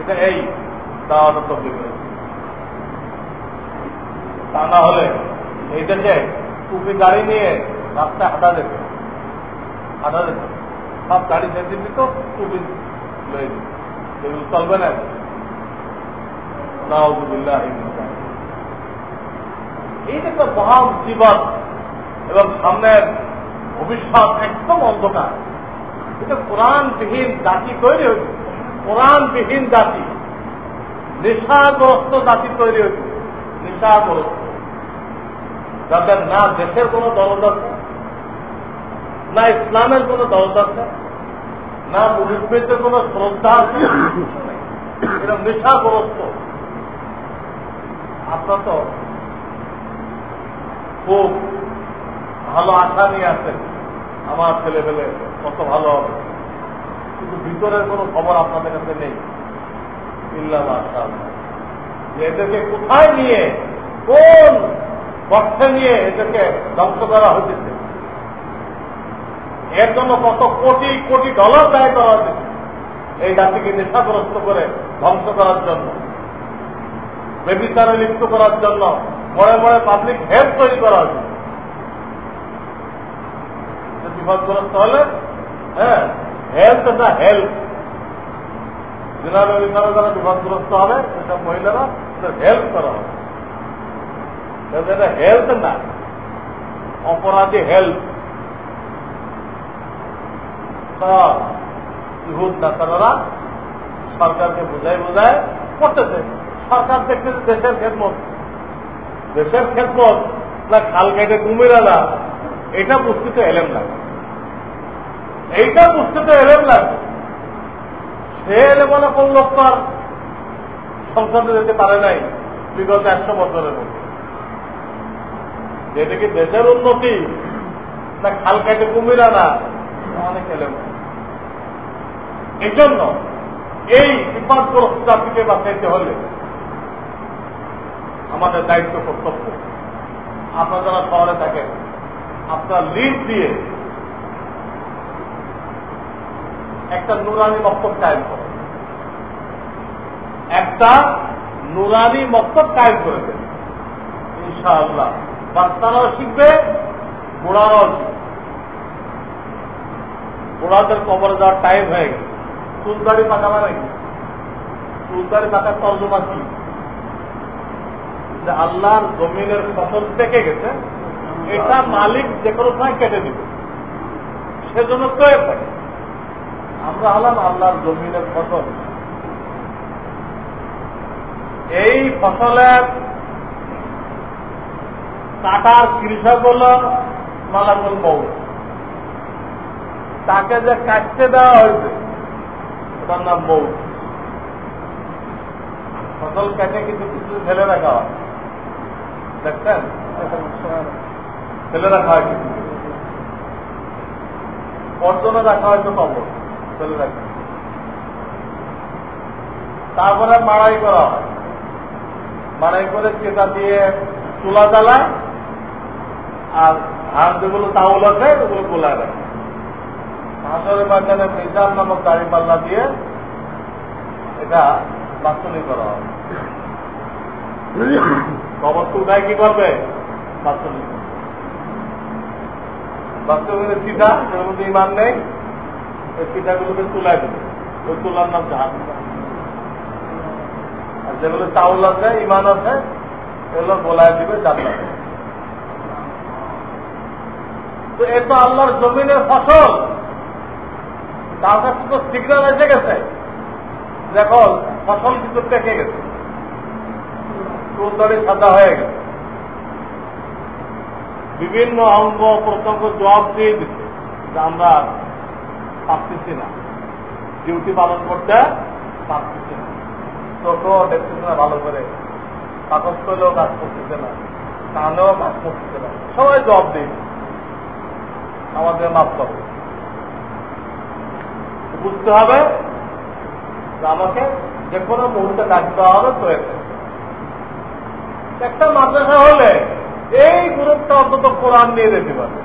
এটা এই দাওয়াত তবলিগ তা না হলে এই দেশে টুপি গাড়ি নিয়ে রাস্তায় হাঁটা যেত। হাঁটা যেত। সব গাড়ি যেতে দিত, টুপি এগুলো চলবে না। এই যে একটা মহা জীবন এবং সামনের ভবিষ্যৎ একদম অন্ধকার। এটা কোরআনবিহীন জাতি তৈরি হয়েছে। কোরআনবিহীন জাতি। নেশাগ্রস্ত জাতি তৈরি হয়েছে। নেশাগ্রস্ত। যাদের না দেশের কোন দরদ আছে, না ইসলামের কোন দরদ আছে, না মুরিদদের কোন শ্রদ্ধা আছে, এটা নেশাগ্রস্ত। আপনার তো খুব ভালো আশা নিয়ে আছেন। আমার ছেলে পেলে কত ভালো হবে। কিন্তু ভিতরের কোন খবর আপনাদের কাছে নেই। ইল্লাম আশা যে এদেরকে কোথায় নিয়ে, কোন বর্ষে নিয়ে এদেরকে ধ্বংস করা হয়েছে এর জন্য কত কোটি কোটি ডলার ব্যয় করা হয়েছে এই জাতিকে নেশাগ্রস্ত করে ধ্বংস করার জন্য, বেবিচারে লিপ্ত করার জন্য মনে মনে পাবলিক হেলথ তৈরি করা হয়েছে বিপদগ্রস্ত হলে হ্যাঁ হেলথ না হেলথ জেলা যারা বিপদগ্রস্ত হবে সেসব মহিলারা হেল্প করা হবে। হেলথ না। অপরাধী হেলথ ইহুদ নাসারা সরকারকে বোঝায় বোঝায় করতেছে। সরকার দেখতেছে দেশের খেদমত। দেশের খেদমত না খাল কেটে কুমিরা না এটা বুঝতে তো এলেম লাগে এইটা বুঝতে তো এলেম লাগে সে এলে লোক তো আর সংসদে যেতে পারে নাই, বিগত একশো বছরের মধ্যে। যেটা কি দেশের উন্নতি, না খাল কেটে কুমিরা না, অনেক এই জন্য এই বিপদগ্রস্ত বাঁচাইতে হলে আমাদের দায়িত্ব কর্তব্য। আপনারা যারা শহরে থাকেন, আপনার লিড দিয়ে একটা নুরানি মক্তব কায়েম করে একটা নুরানি মক্তব কায়েম করে দেন, ইনশাআল্লাহ। বাচ্চারাও শিখবে, বুড়ারাও শিখবে। বুড়াদের কবর যাওয়ার টাইম হয়ে গেছে। চুলদারি পাকা মানে চুলদারি পাকার তর্জমা কি? আল্লাহর জমিনের ফসল পেকে গেছে, এটা মালিক যে কোনো সময় কেটে দিবে। সেজন্য কয়ে থাকে আমরা হলাম আল্লাহর জমিনের ফসল। এই ফসলের কাটার কৃষক হল মালাকুল মৌ তাকে যে কাটতে দেওয়া হয়েছে ওটার নাম মৌ ফসল কেটে কিছু কিছু ফেলে রাখা হয়। দেখছেন? ফেলে রাখা হয় কিছু অর্জনে রাখা হয়তো কবর, ফেলে রাখা তারপরে মাড়াই করা হয়। মাড়াই করে কেতা দিয়ে চুলা জ্বালায় আর ধান যেগুলো চাউল আছে ওগুলো গোলায় রাখে। হাসরের মাঝখানে মিজান নামক দাড়ি পাল্লা দিয়ে এটা বাস্তবিক করা হবে কবর উঠায় কি করবে? বাস্তবিক বাস্তবিক চিঠা এর মধ্যে ইমান নেই ওই চিঠাগুলোকে তুলায় দেবে। ওই তুলার নাম জাহাজ আর যেগুলো চাউল আছে, ইমান আছে, এগুলো গোলায় দিবে জানলা তো এ তো আল্লাহর জমিনের ফসল। তার কাছে তো সিগন্যাল এসে গেছে। দেখো, ফসল কিন্তু পেকে গেছে। চুলদারি সাদা হয়ে গেছে। বিভিন্ন অঙ্গ প্রত্যঙ্গ জবাব দিয়ে দিচ্ছে। যে আমরা পারতেছি না। ডিউটি পালন করতে পারতেছি না। চোখও দেখতেছে না ভালো করে কাগজ করলেও কাজ করতেছে না। কানেও কাজ করতেছে না। সবাই জবাব দিই আমাদের মাফ করবে বুঝতে হবে আমাকে যে কোনো মুহূর্তে ডাকতে হবে চলেছে একটা মাদ্রাসা হলে এই গুরুত্ব অন্তত কোরআন নিয়ে যেতে পারে।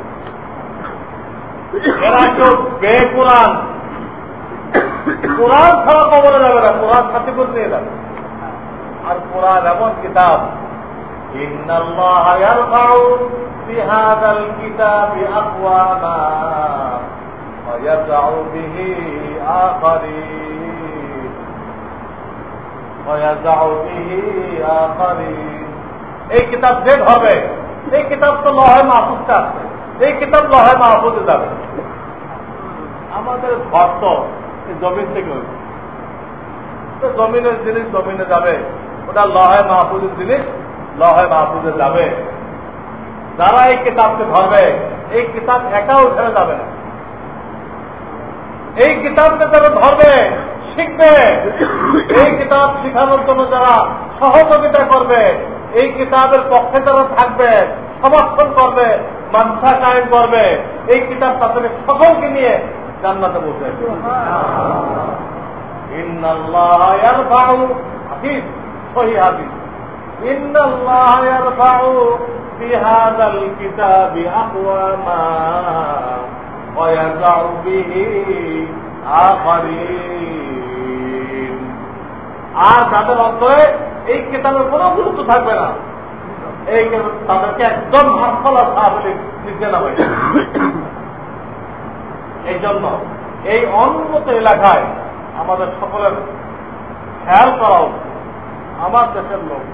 এরা কেউ বে কোরআন কোরআন ছাড়া কবলে যাবে না, কোরআন সাথে করে নিয়ে যাবে। আর কোরআন এমন কিতাব ইন্দাল্লাহ بهذا الكتاب أقواما ويدع به آخرين ويدع به آخرين এই কিতাব যে হবে এই কিতাব তো লহে মাহফুজটা আছে এই কিতাব লহে মাহফুজে যাবে আমাদের ঘর তো জমিন থেকে হয়েছে তো জমিনের জিনিস জমিনে যাবে ওটা লহে মাহফুজের জিনিস লহে মাহফুজে যাবে যারা এই কিতাবকে ধরবে, এই কিতাব একাও ছেড়ে যাবে না। এই কিতাবকে তারা ধরবে, শিখবে, এই কিতাব শিখানোর জন্য যারা সহযোগিতা করবে, এই কিতাবের পক্ষে তারা থাকবে, সমর্থন করবে, মানসা কায়েম করবে, এই কিতাব তাদের সকলকে নিয়ে জান্নাতে বসে হাদিস, সহি হাদিস। ইন্নাল্লাহ يرفع بهذا الكتاب أقواما ويدع به آخرين আর তাদের অন্তরে এই কিতাবের কোন গুরুত্ব থাকবে না এই তাদেরকে একদম হাসপালা সাহাবলি নিচে নামে এই জন্য এই অনুন্নত এলাকায় আমাদের সকলের খেয়াল করা উচিত আমার দেশের লোক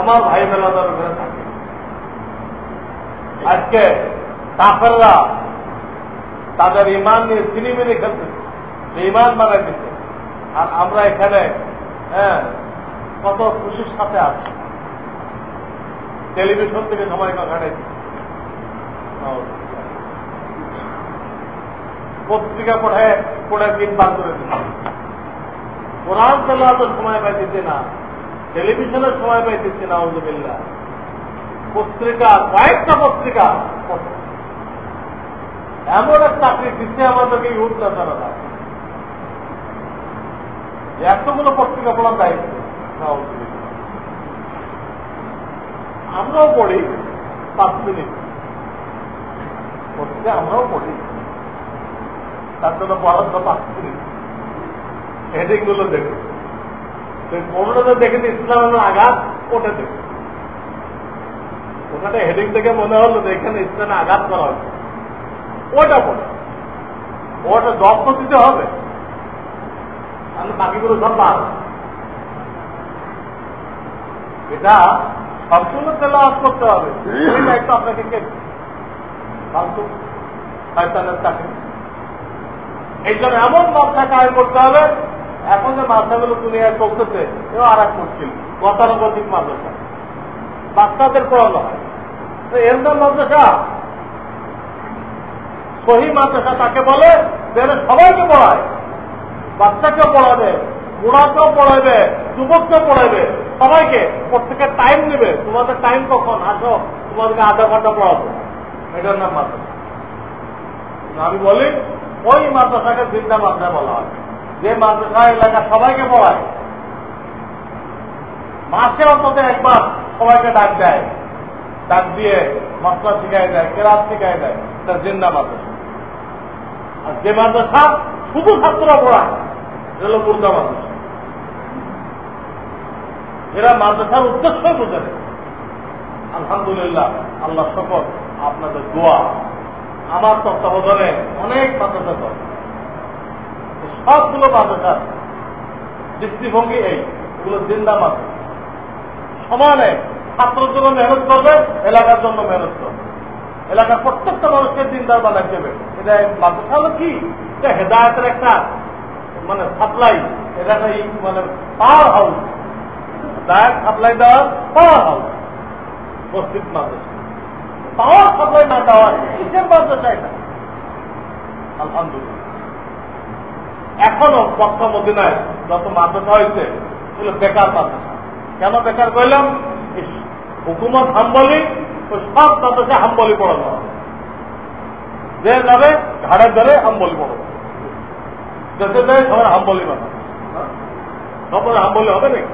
আমার ভাই বেলাদার ওখানে থাকে আজকে কাফেররা তাদের ইমান নিয়ে সিনেমিনে খেলতেছে ইমান মারা দিচ্ছে। আর আমরা এখানে হ্যাঁ কত খুশির সাথে আছি। টেলিভিশন থেকে সবাই ওখানে পত্রিকা পড়ে পড়ে দিন পার করে দিচ্ছে। কোরআন সময় পাইতেছে না। টেলিভিশনের সময় পাইতেছি না আউজবিল্লা পত্রিকা, কয়েকটা পত্রিকা এমন এক চাকরি দিচ্ছে আমাদেরকে ইহুদ নাচারা এতগুলো পত্রিকা পড়ার দায়িত্ব আমরাও পড়ি পাঁচ মিনিট। পত্রিকা আমরাও পড়ি। তার জন্য বরাদ্দ পাঁচ মিনিট। হেডিংগুলো দেখি। কোনটা দেখেছি ইসলামের আঘাত ওটা দেখে। ওখানে হেডিং থেকে মনে হলো যে এখানে ইসলামে আঘাত করা হচ্ছে ওটা পড়ে। ওটা জব তো দিতে হবে। আমি বাকিগুলো সব পার এটা সম্পূর্ণ তেলা আজ করতে হবে। এই দায়িত্ব আপনাকে কে ফালতু শয়তানের চাকরি। এই জন্য এমন মাথা কায় করতে হবে। এখন যে মাদ্রাসাগুলো দুনিয়ায় চলতেছে, এও আর এক মুশকিল গতানুগতিক মাদ্রাসা। বাচ্চাদের পড়ানো হয়। তো এর নাম মাদ্রাসা, সহি মাদ্রাসা তাকে বলে যে সবাইকে পড়ায়। বাচ্চাকেও পড়াবে, বুড়াকেও পড়াবে, যুবককেও পড়াবে। সবাইকে প্রত্যেকের টাইম নেবে তোমাদের টাইম কখন? আসো, তোমাদেরকে আধা ঘণ্টা পড়াবো। এটার নাম মাদ্রাসা। আমি বলি, ওই মাদ্রাসাকে জিন্দা মাদ্রাসা বলা হয়। যে মাদ্রাসা এলাকা সবাইকে পড়ায়। মাসে অন্তত একবার সবাইকে ডাক দেয়। ডাক দিয়ে মশলা শিখাই দেয়, কেরাত শিখাই দেয়। তার জিন্দা মাদ্রাসা। আর যে মাদ্রাসা শুধু ছাত্ররা পড়ায় এগুলো মুর্দা মাদ্রাসা। এরা মাদ্রাসার উদ্দেশ্যই বোঝে নেই আলহামদুলিল্লাহ আল্লাহ শপথ, আপনাদের দোয়া। আমার তত্ত্বাবধানে অনেক মাদ্রাসা করে সবগুলো মাদ্রাসার দৃষ্টিভঙ্গি এই, এগুলো জিন্দা মাদ্রাসা। সমানে ছাত্রের জন্য মেহনত করবে, এলাকার জন্য মেহনত করবে। এলাকার প্রত্যেকটা মানুষকে দিনদার বানাই দেবে। এটা মাদ্রাসা হলো কি? এটা হেদায়তের একটা মানে সাপ্লাই এটা একটা মানে পাওয়ার হাউস হেদায়ত সাপ্লাই দেওয়ার পাওয়ার হাউস মসজিদ, মাদ্রাসা। পাওয়ার সাপ্লাই না দেওয়ার কিসের মাদ্রাসা এটা। আলহামদুলিল্লাহ। এখনও পক্ষ মদিনায় যত মাদ্রাসা হয়েছে, এগুলো বেকার মাদ্রাসা। কেন বেকার করলাম হুকুমত হাম্বলি তো সব মাদ্রাসা হাম্বলি পড়ানো হবে যে যাবে, ঘাড়ে ধরে হাম্বলি পড়ানো দেশে যায় সবাই হাম্বলি বানাবে সবাই হাম্বলি হবে নাকি?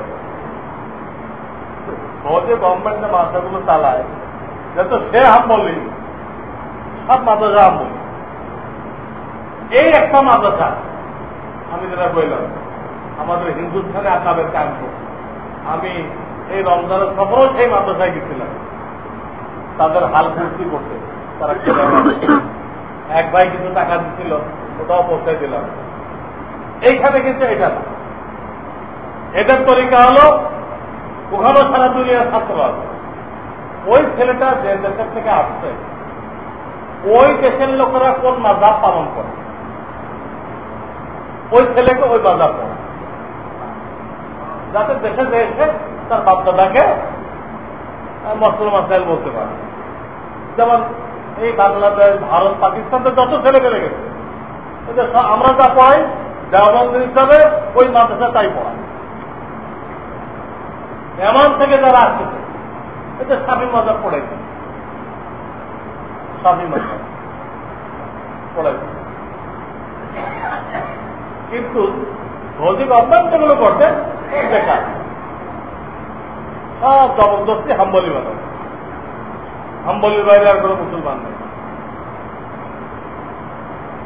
সহজে গভর্নমেন্টের মাদ্রাসাগুলো চালায় যেহেতু সে হাম্বলি, সব মাদ্রাসা হাম্বলি। এই একটা মাদ্রাসা, আমি যেটা বললাম আমাদের হিন্দুস্থানে আকাবের ক্যাম্প আমি এই রমজানের সফরও সেই মাদ্রাসায় গেছিলাম। তাদের হাল কুর্তি করতে তারা এক ভাই কিছু টাকা দিচ্ছিল ওটাও পৌঁছাই দিলাম। এইখানে কিন্তু এটা না। এটার তরিকা হলো ওখানে সারা দুনিয়ার ছাত্র আছে। ওই ছেলেটা যে দেশের থেকে আসছে, ওই দেশের লোকেরা কোন মাজাব পালন করে? ওই ছেলেকে ওই বাজার পড়ে যাতে দেশে এসে তার বাচ্চাটাকে মসল মাসাইল বলতে পারে। যেমন এই বাংলাদেশ, ভারত, পাকিস্তান তো যত ছেলে বেড়ে গেছে। আমরা যা পড়াই দেওয়াবন্দ হিসাবে ওই মাদ্রাসা তাই পড়ায়। এমন থেকে যারা আসতেছে এটা স্বামী মজা পড়েছে স্বামী মজা পড়াইছে। কিন্তু ভৌতিক অভ্যাস যেগুলো করছে বেকার। সব জবরদস্তি হাম্বলি বানাবে হাম্বলির বাইরে আর কোনো মুসলমান নেই।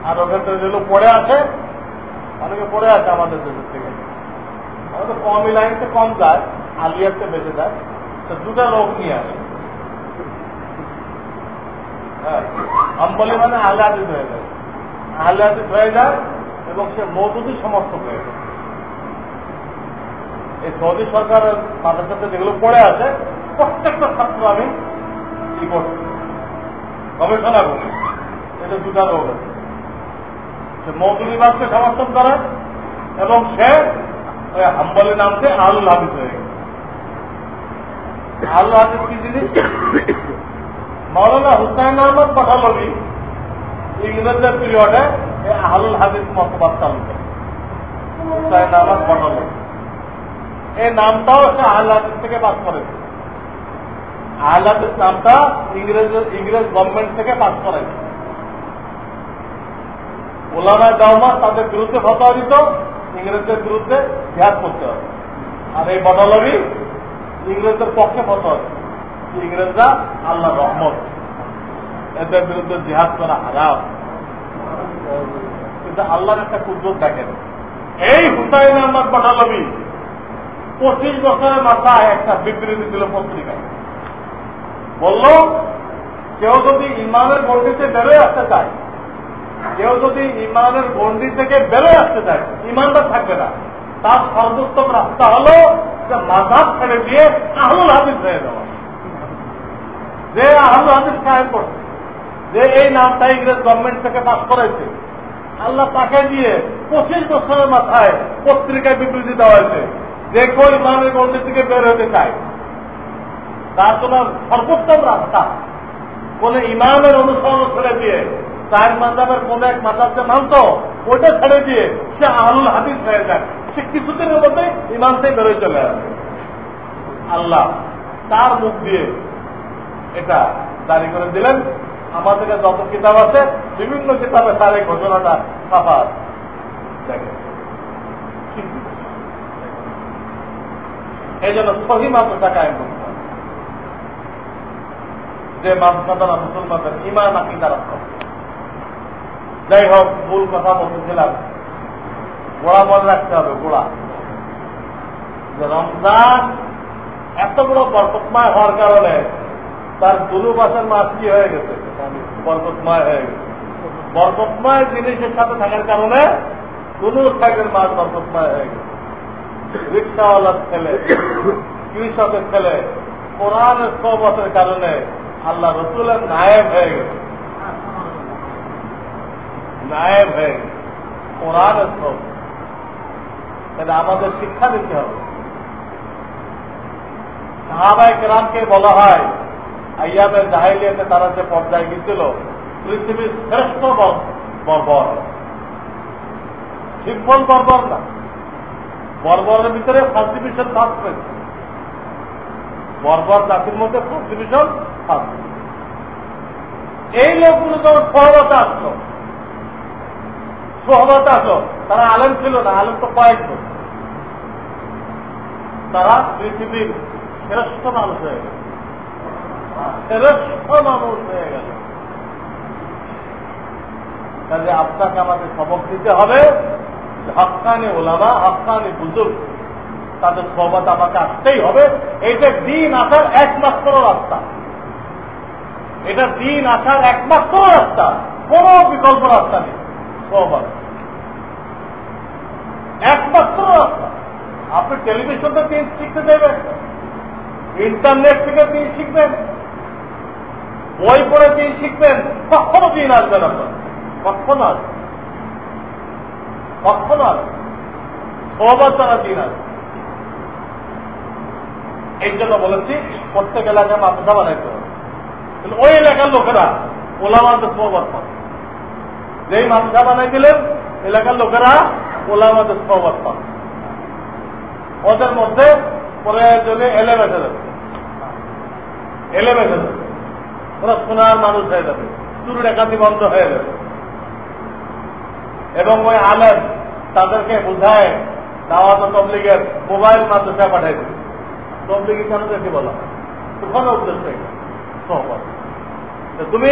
আর ওখান যেগুলো পড়ে আসে, অনেকে পড়ে আসে আমাদের দেশের থেকে। আমাদের কমই লাইনতে কম যায়, আলিয়াতে বেঁচে যায়। তো দুটা লোক নিয়ে আসে। হ্যাঁ হাম্বলি মানে আলে হয়ে যায়। আলে হয়ে যায় এবং সে মৌদুদি সমর্থক হয়ে যায়। এই সৌদি সরকারের মাদ্রাসাতে যেগুলো পড়ে আছে, প্রত্যেকটা ছাত্র আমি কি করছি। গবেষণা করি। এটা দুটা লোক আছে সে মৌদুদিবাদকে সমর্থন করে এবং সে ওই হাম্বলি নামতে আলুল হাদিস হয়ে গেছে। আলুল হাদিস কি জিনিস? মৌলানা হুসাইন আহমদ পাঠালবি ইংরেজদের পিরিয়ডে এই আহলুল হাদিস মতবাদ চালু করে। হুসাইন আহমদ পাঠালবি এই নামটাও সে আহল থেকে পাস করেছে আহল হাদিস নামটা ইংরেজ ইংরেজ গভর্নমেন্ট থেকে পাস করেছে ওলামা দাওমা তাদের বিরুদ্ধে ফতোয়া দিত, ইংরেজদের বিরুদ্ধে জিহাদ করতে হবে। আর এই বদলবি ইংরেজদের পক্ষে ফতোয়া দিত। ইংরেজরা আল্লাহ রহমত। এদের বিরুদ্ধে জিহাদ করা হারাম। কিন্তু আল্লাহর একটা কুদরত দেখেন। এই হুসাইন আহমদ বটালবি পঁচিশ বছরের মাথায় একটা বিবৃতি দিল পত্রিকায় বলল, কেউ যদি ইমানের গণ্ডিতে বেরোয় আসতে চায়, কেউ যদি ইমানের গণ্ডি থেকে বেরোয় আসতে চায়, ইমানদার থাকবে না। তার সর্বোত্তম রাস্তা হল যে মাঝাব ছেড়ে দিয়ে আহুল হাদিস হয়ে যাওয়া। যে আহুল হাদিস কায়েম করছে, যে এই নামটা ইংরেজ গভর্নমেন্ট থেকে পাস করাইছে। আল্লাহ তাকে দিয়ে পঁচিশ বছরের মাথায় পত্রিকায় বিবৃতি দেওয়া হয়েছে। যে কেউ ইমানের গণ্ডি থেকে বের হতে চায়, তার কোন সর্বোত্তম রাস্তা। কোন ইমানের অনুসরণ ছেড়ে দিয়ে, চার মাজাবের কোন এক মাজাবকে মানত, ওইটা ছেড়ে দিয়ে সে আহলুল হাদিস হয়ে যায়। সে কিছুদিনের মধ্যে ইমান থেকে বেরোয় চলে আসে। আল্লাহ তার মুখ দিয়ে এটা জারি করে দিলেন। আমাদের যত কিতাব আছে, বিভিন্ন কিতাবে তার এই ঘটনাটা ছাপা দেখেন। এই জন্য সহি মাদ্রাসা কায়েম করতে হবে। যে মাদ্রাসাদারা মুসলমানদের ইমান আকিদা রাখতে যাই হোক মূল কথা বলতেছিলাম। গোড়া মনে রাখতে হবে, গোড়া। যে রমজান এত বড় বরকতময় হওয়ার কারণে তার দুলু মাসের মাস কি হয়ে গেছে? বরকতময় হয়ে গেছে। বরকতময় জিনিসের সাথে থাকার কারণে দুলু সাইডের মাস বরকতময় হয়ে গেছে। রিক্সাওয়ালার ছেলে কৃষকের ছেলে, কোরআনের সবতের কারণে আল্লাহ রসুলের নায়েব হয়ে গেছে। নায়েব হয়ে গেছে। কোরআনের সব তাহলে আমাদের শিক্ষা দিতে হবে। সাহাবাই কেরামকে বলা হয় আইয়ামের জাহাইলিয়াতে তারা যে পর্যায়ে গেছিল পৃথিবীর শ্রেষ্ঠ বর্বর। সিম্পল বর্বর না। বর্বরের ভিতরে ডিভিশন ফার্স্ট পেয়েছে বর্বর জাতির মধ্যে ফার্স্ট ডিভিশন ফার্স্ট এই লোকগুলো যখন সহবতে আসলো সহবতে আসলো, তারা আলেম ছিল না, আলেম তো কয়েকজন তারা পৃথিবীর শ্রেষ্ঠ মানুষ হয়ে গেল। শ্রেষ্ঠ মানুষ হয়ে গেল। কাজে আপনাকে আমাদের সবক দিতে হবে। হকানি ওলামা, হকানি বুজুর্গ। তাদের সহবত আমাকে আসতেই হবে। এইটা দিন আসার একমাত্র রাস্তা। এটা দিন আসার একমাত্র রাস্তা। কোন বিকল্প রাস্তা নেই। সহবত একমাত্র রাস্তা। আপনি টেলিভিশন থেকে দিন শিখতে দেবেন। ইন্টারনেট থেকে দিন শিখবেন। বই পড়ে দিন শিখবেন। কখনো দিন আসবেন আপনার। কখনো আসবে কখনো আসবে সবার দ্বারা দিন আসবে এই জন্য বলেছি, প্রত্যেক এলাকায় মাদ্রাসা বানাইতে হবে। ওই এলাকার লোকেরা ওলামাদের সহবত পাবে যেই মাদ্রাসা বানাই দিলেন, এলাকার লোকেরা ওলামাদের সহবত পাবে ওদের মধ্যে প্রয়োজনে এলে বেঁচে যাবে এলে বেঁচে যাবে ওরা সোনার মানুষ হয়ে যাবে। চুরি ডাকাতি বন্ধ হয়ে যাবে। এবং ওই আলেম তাদেরকে বুঝায় দাওয়াত তবলিগের মোবাইল মাদ্রাসা পাঠাই দেবে তবলিগি কেন দেখে বলা? ওখানে উদ্দেশ্য তুমি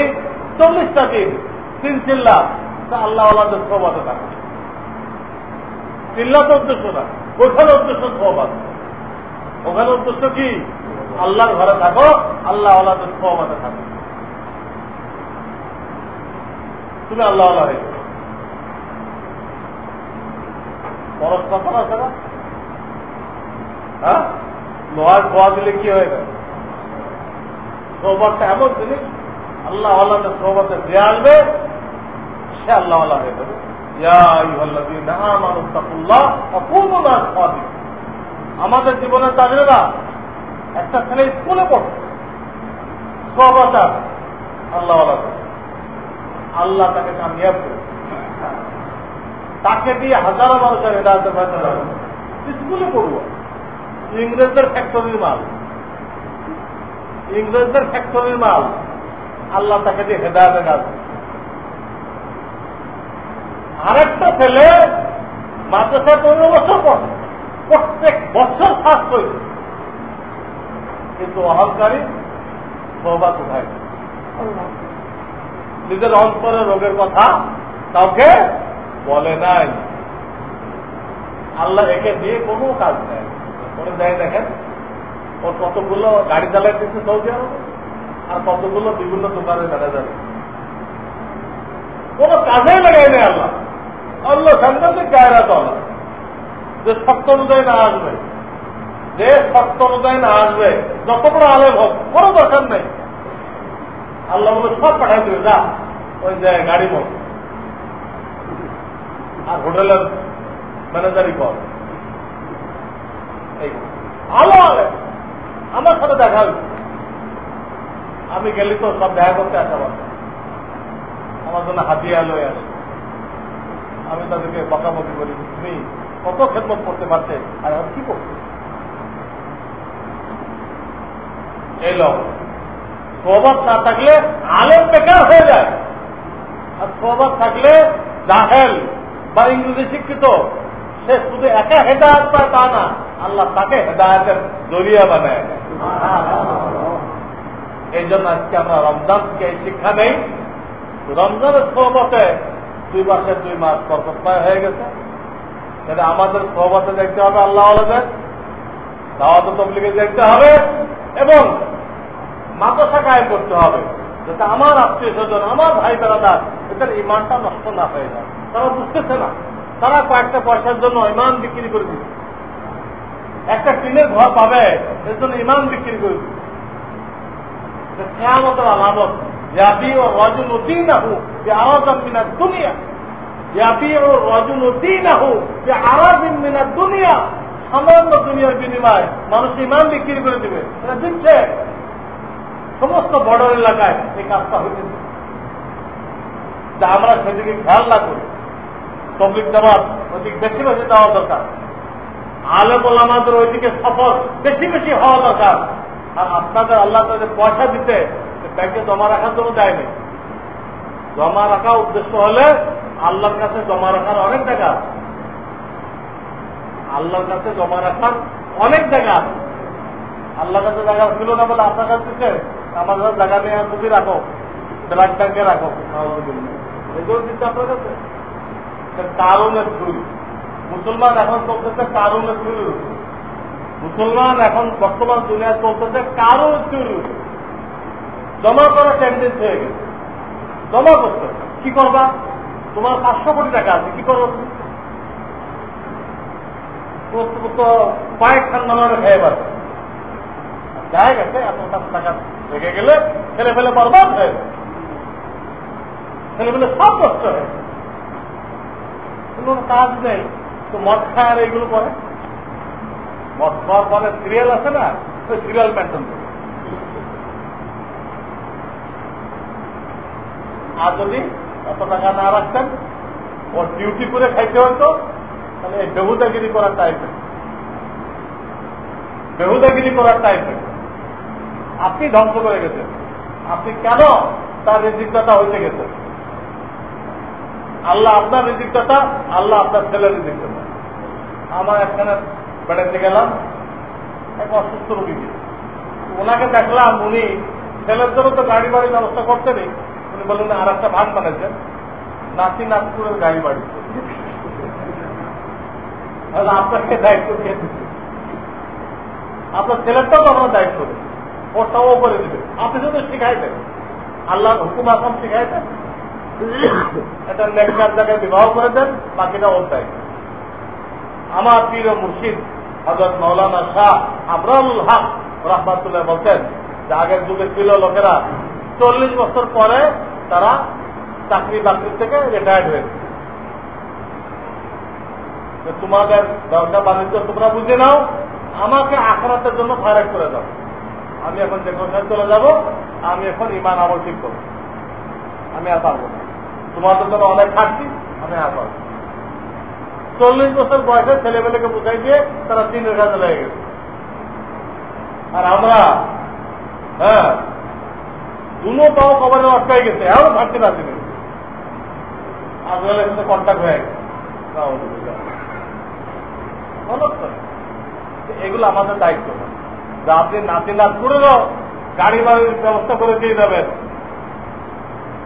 চল্লিশটা দিন তিন চিল্লা আল্লাহ আল্লাহদের সহবাদে থাকে চিল্লা তো উদ্দেশ্য না ওখানে উদ্দেশ্য সহবাদ ওখানে উদ্দেশ্য কি? আল্লাহর ঘরে থাকো আল্লাহ আল্লাহদের সহবাদে থাকো। তুমি আল্লাহ আল্লাহ হয়ে পরস্পর আছে না? হ্যাঁ? লোহার ধোয়া দিলে কি হয়ে গেল সৌবাদটা এমন জিনিস, আল্লাহ আল্লাহকে সৌবাদে দিয়ে আসবে, সে আল্লাহ আল্লাহ হয়ে যাবে। আমাদের জীবনের তাদেরা একটা ছেলে স্কুলে পড়ে সবাচার আল্লাহ আল্লাহ তাকে কামিয়াব করে তাকে দিয়ে হাজারো মানুষের হেদায়তের ফেসলা স্কুলে পড়ব ইংরেজদের ফ্যাক্টরির মাল। ইংরেজদের ফ্যাক্টরির মাল। আল্লাহ তাকে দিয়ে হেদায়তের কাজ আরেকটা ছেলে মাদ্রাসায় পনেরো বছর পড়ে। প্রত্যেক বছর ফাঁস হয়েছে কিন্তু অহংকারী সৌবা কোথায়? নিজের অন্তরে রোগের কথা কাউকে বলে নাই। আল্লাহ একে দিয়ে কোনো কাজ নেই। ওরে দেয় দেখেন, ওর কতগুলো গাড়ি চালাইতেছে সৌদি আরবে, আর কতগুলো বিভিন্ন দোকানে দেখা যাবে। কোন কাজেই লাগাই নেই আল্লাহ। আল্লাহ সাংঘাতিক গায়রা তো যে সত্য অনুযায়ী না আসবে, যে সত্য অনুযায়ী না আসবে, যত বড় আলেম হোক, কোনো দরকার নেই। আল্লাহ বলে, সব পাঠাই দেবে, যা, ওই যে গাড়ি মত আর হোটেলের ম্যানেজারই কর আমার সাথে দেখা আমি গেলি তো সব দেখা করতে আসা আমার জন্য হাতিয়া লয়ে আসে আমি তাদেরকে বকাবকি করি তুমি কত খেদমত করতে পারছে আর এখন কি করছে এই লোক সোহবত না থাকলে আলেম বেকার হয়ে যায় আর সোহবত থাকলে জাহেল বা ইংরেজি শিক্ষিত, সে শুধু একা হেদায়ত পায় তা না, আল্লাহ তাকে হেদায়তের জরিয়া বানায় এই জন্য আজকে আমরা রমজানকে এই শিক্ষা নেই। রমজানের সোহবতে দুই মাসে দুই মাস কর্কটময় হয়ে গেছে। তাহলে আমাদের সোহবতে দেখতে হবে আল্লাহ আলাদের দাওয়াত তবলিগে দেখতে হবে এবং মাদ্রাসা কায়ে করতে হবে। যাতে আমার আত্মীয় স্বজন, আমার ভাই বেড়াদার, এদের ইমানটা নষ্ট না হয়ে যায়। তারা বুঝতেছে না। তারা কয়েকটা পয়সার জন্য ইমান বিক্রি করে দিচ্ছে। একটা টিনের ঘর পাবে, এর জন্য ইমান বিক্রি করে দিচ্ছে। কেয়ামতের আলামত। ইয়াবি ও রজুল উদ্দিনাহু যে আরাজাম মিনার দুনিয়া। ইয়াবি ও রজুল উদ্দিনাহু যে আরাজিম মিনার দুনিয়া। সামান্য দুনিয়ার বিনিময় মানুষ ইমান বিক্রি করে দিবে। এটা দিচ্ছে। সমস্ত বর্ডার এলাকায় এই কাজটা হয়েছে যা আমরা সেদিকে খেয়াল না করি তবলিক জামাত ওইদিকে বেশি বেশি দেওয়া দরকার। আলে আমাদের ওইদিকে সফর বেশি বেশি হওয়া দরকার। আর আপনাদের আল্লাহ তাদের পয়সা দিতে ব্যাংকে জমা রাখার জন্য দেয়নি। জমা রাখা উদ্দেশ্য হলে আল্লাহর কাছে জমা রাখার অনেক টাকা আল্লাহর কাছে জমা রাখার অনেক জায়গা আল্লাহর কাছে জায়গা ছিল না বলে আপনার কাছে আমার কাছে জায়গা নিয়ে তুমি রাখো, ব্লাড ব্যাংকে রাখো। এগুলো দিচ্ছে আপনার কাছে? কারণের থ্রুই মুসলমান এখন চলতেছে কারণের থ্রুই মুসলমান এখন বর্তমান দুনিয়া চলতেছে কারও থ্রুই জমা করা টেন্ডেন্স হয়ে গেছে। জমা করতে কি করবা? তোমার পাঁচশো কোটি টাকা আছে, কি করো? তো কয়েকখান নামানো খেয়ে পারবে এত গেলে ছেলে ফেলে বরবাদ হয়ে ছেলে ফেলে সব হয়ে কাজ নেই। তো মদ খায় আর এইগুলো করে। মদ খাওয়ার পরে সিরিয়াল আছে না, ওই সিরিয়াল করে। আর যদি এত টাকা না রাখতেন ওর ডিউটি করে খাইতে হতো, তাহলে বেহুদাগিরি করার টাইপ বেহুদাগিরি করার টাইপ আপনি ধ্বংস করে গেছেন। আপনি কেন তার রিজিকদাতা হইতে গেছেন? আল্লাহ আপনার রিজিকদাতা, আল্লাহ আপনার ছেলের রিজিকদাতা। আমার একখানে বেড়াতে গেলাম, এক অসুস্থ রোগীকে। ওনাকে দেখলাম উনি ছেলের জন্য তো গাড়ি বাড়ির ব্যবস্থা করতেনই। উনি বললেন আর একটা ভাগ বানাইছেন। নাতি নাগপুরের গাড়ি বাড়ি। আপনাকে দায়িত্ব দিয়ে দিচ্ছে আপনার ছেলেরটাও তো আপনার দায়িত্ব। দেবে ওরটাও করে দিবে। আপনি শুধু শিখাইতেন আল্লাহর হুকুম আসম শিখাইতেন এটা নেককার জায়গায় বিবাহ করে দেন, বাকিটা ওর আমার পীর মুর্শিদ হজরত মৌলানা শাহ আবরাল হক রহমাতুল্লাহ বলতেন যে আগের যুগে ছিল লোকেরা চল্লিশ বছর পরে তারা চাকরি বাকরি থেকে রিটায়ার্ড হয়েছে তোমাদের ব্যবসা বাণিজ্য তোমরা বুঝে নাও, আমাকে আখরাতের জন্য ফারাক করে দাও। আমি এখন যে চলে যাব, আমি এখন ইমান আমল ঠিক করব। আমি আর পারব না। তোমাদের জন্য অনেক খাটছি, আমি আর পারব চল্লিশ বছর বয়সে ছেলেমেয়েকে বুঝাই দিয়ে তারা তিনের কাজে লেগে গেছে। আর আমরা হ্যাঁ দুনো পাও কবরে অটকাই গেছে ভাবতে পারছি না। আজকালের সাথে কন্ট্যাক্ট হয়ে গেছে। এগুলো আমাদের দায়িত্ব না। যে আপনি নাতি নাচ করে দাও গাড়ি বাড়ির ব্যবস্থা করে দিয়ে যাবেন।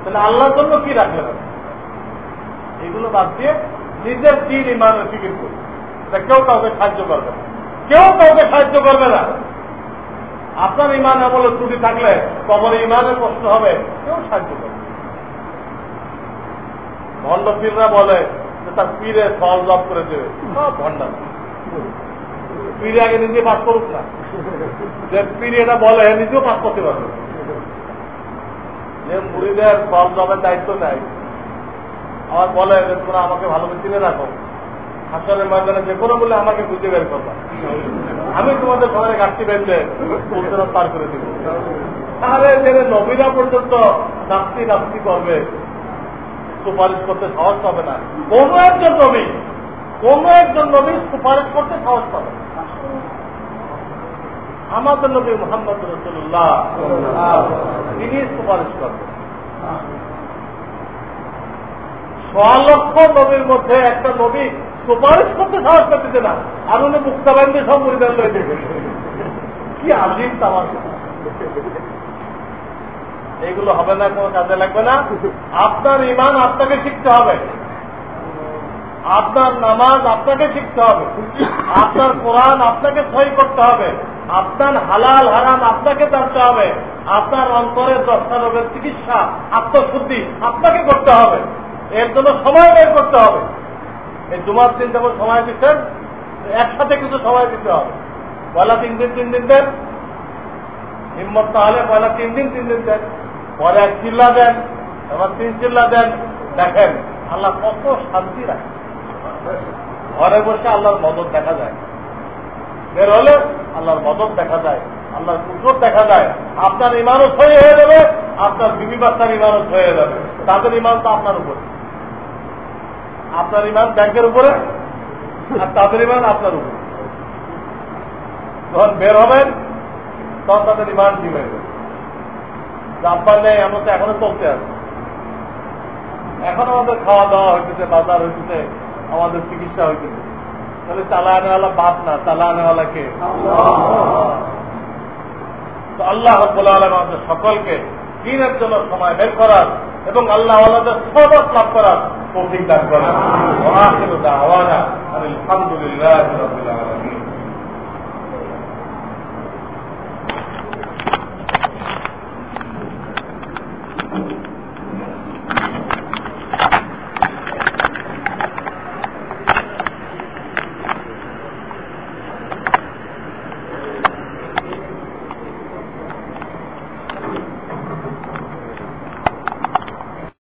তাহলে আল্লাহর জন্য কি রাখলেন? এগুলো বাদ দিয়ে নিজের দিন ইমানের ফিকির করি কেউ কাউকে সাহায্য করবে না। কেউ কাউকে সাহায্য করবে না। আপনার ইমান আমলে ত্রুটি থাকলে কবর ইমানের প্রশ্ন হবে, কেউ সাহায্য করবে ভণ্ড পীররা বলে যে তার পীরে ফল জব করে দেবে। সব পীরে আগে নিজে পাস করুক না। যে পীর এটা বলে নিজেও পাস করতে পারবে। যে মুড়িদের ফল জবের দায়িত্ব নেয়। আমার বলে যে, তোমরা আমাকে ভালো চিনে রাখো। হাসনের ময়দানে যে কোনো বলে আমাকে বুঝে বের করবা আমি তোমাদের সবাই ঘাটতি বেঁধে উত্তর পার করে দিব। তাহলে যে নবীরা পর্যন্ত নাস্তি নাস্তি করবে। সুপারিশ করতে সাহস পাবে না। কোন একজন নবী, কোন একজন নবী সুপারিশ করতে সাহস পাবে আমাদের নবী মোহাম্মদ রসুল্লাহ তিনি সুপারিশ করবেন লক্ষ নবীর মধ্যে একটা নবী সুপারিশ করতে সাহস করতেছে না। আর উনি মুক্তাবান্ধে সব পরিবার রয়েছে কি আজিব আমার এইগুলো হবে না, কোনো কাজে লাগবে না। আপনার ইমান আপনাকে শিখতে হবে। আপনার নামাজ আপনাকে শিখতে হবে। আপনার কোরআন আপনাকে সই করতে হবে। আপনার হালাল হারাম আপনাকে জানতে হবে। আপনার অন্তরের দশটা রোগের চিকিৎসা, আত্মশুদ্ধি আপনাকে করতে হবে। এর জন্য সময় বের করতে হবে। এই জুমার দিন যেমন সময় দিচ্ছেন, একসাথে কিছু সময় দিতে হবে। পয়লা তিন দিন তিন দিন দেন। হিম্মত তাহলে পয়লা তিন দিন তিন দিন দেন। পরে এক চিল্লা দেন এবার তিন চিল্লা দেন। দেখেন, আল্লাহ কত শান্তি রাখে ঘরে বসে আল্লাহর মদত দেখা যায়। বের হলে আল্লাহর মদত দেখা যায়, আল্লাহর কুকুর দেখা যায়। আপনার ইমানত হয়ে হয়ে যাবে, আপনার বিবি বাচ্চার ইমানত হয়ে যাবে। তাদের ইমান তো আপনার উপরে। আপনার ইমান ব্যাংকের উপরে, আর তাদের ইমান আপনার উপরে। যখন বের হবেন, তখন তাদের ইমান ঠিক হয়ে যাবে। নেই এমন তো এখনও চলতে আছে। এখন আমাদের খাওয়া দাওয়া হইতেছে, বাজার হইতেছে, আমাদের চিকিৎসা হইতেছে। তাহলে চালা আনেওয়ালা বাপ না চালা আনেওয়ালা কে তো আল্লাহ বলে আলম আমাদের সকলকে দিনের জন্য সময় বের করার এবং আল্লাহ আল্লাহদের সবত লাভ করার তৌফিক দান করার আলহামদুলিল্লাহ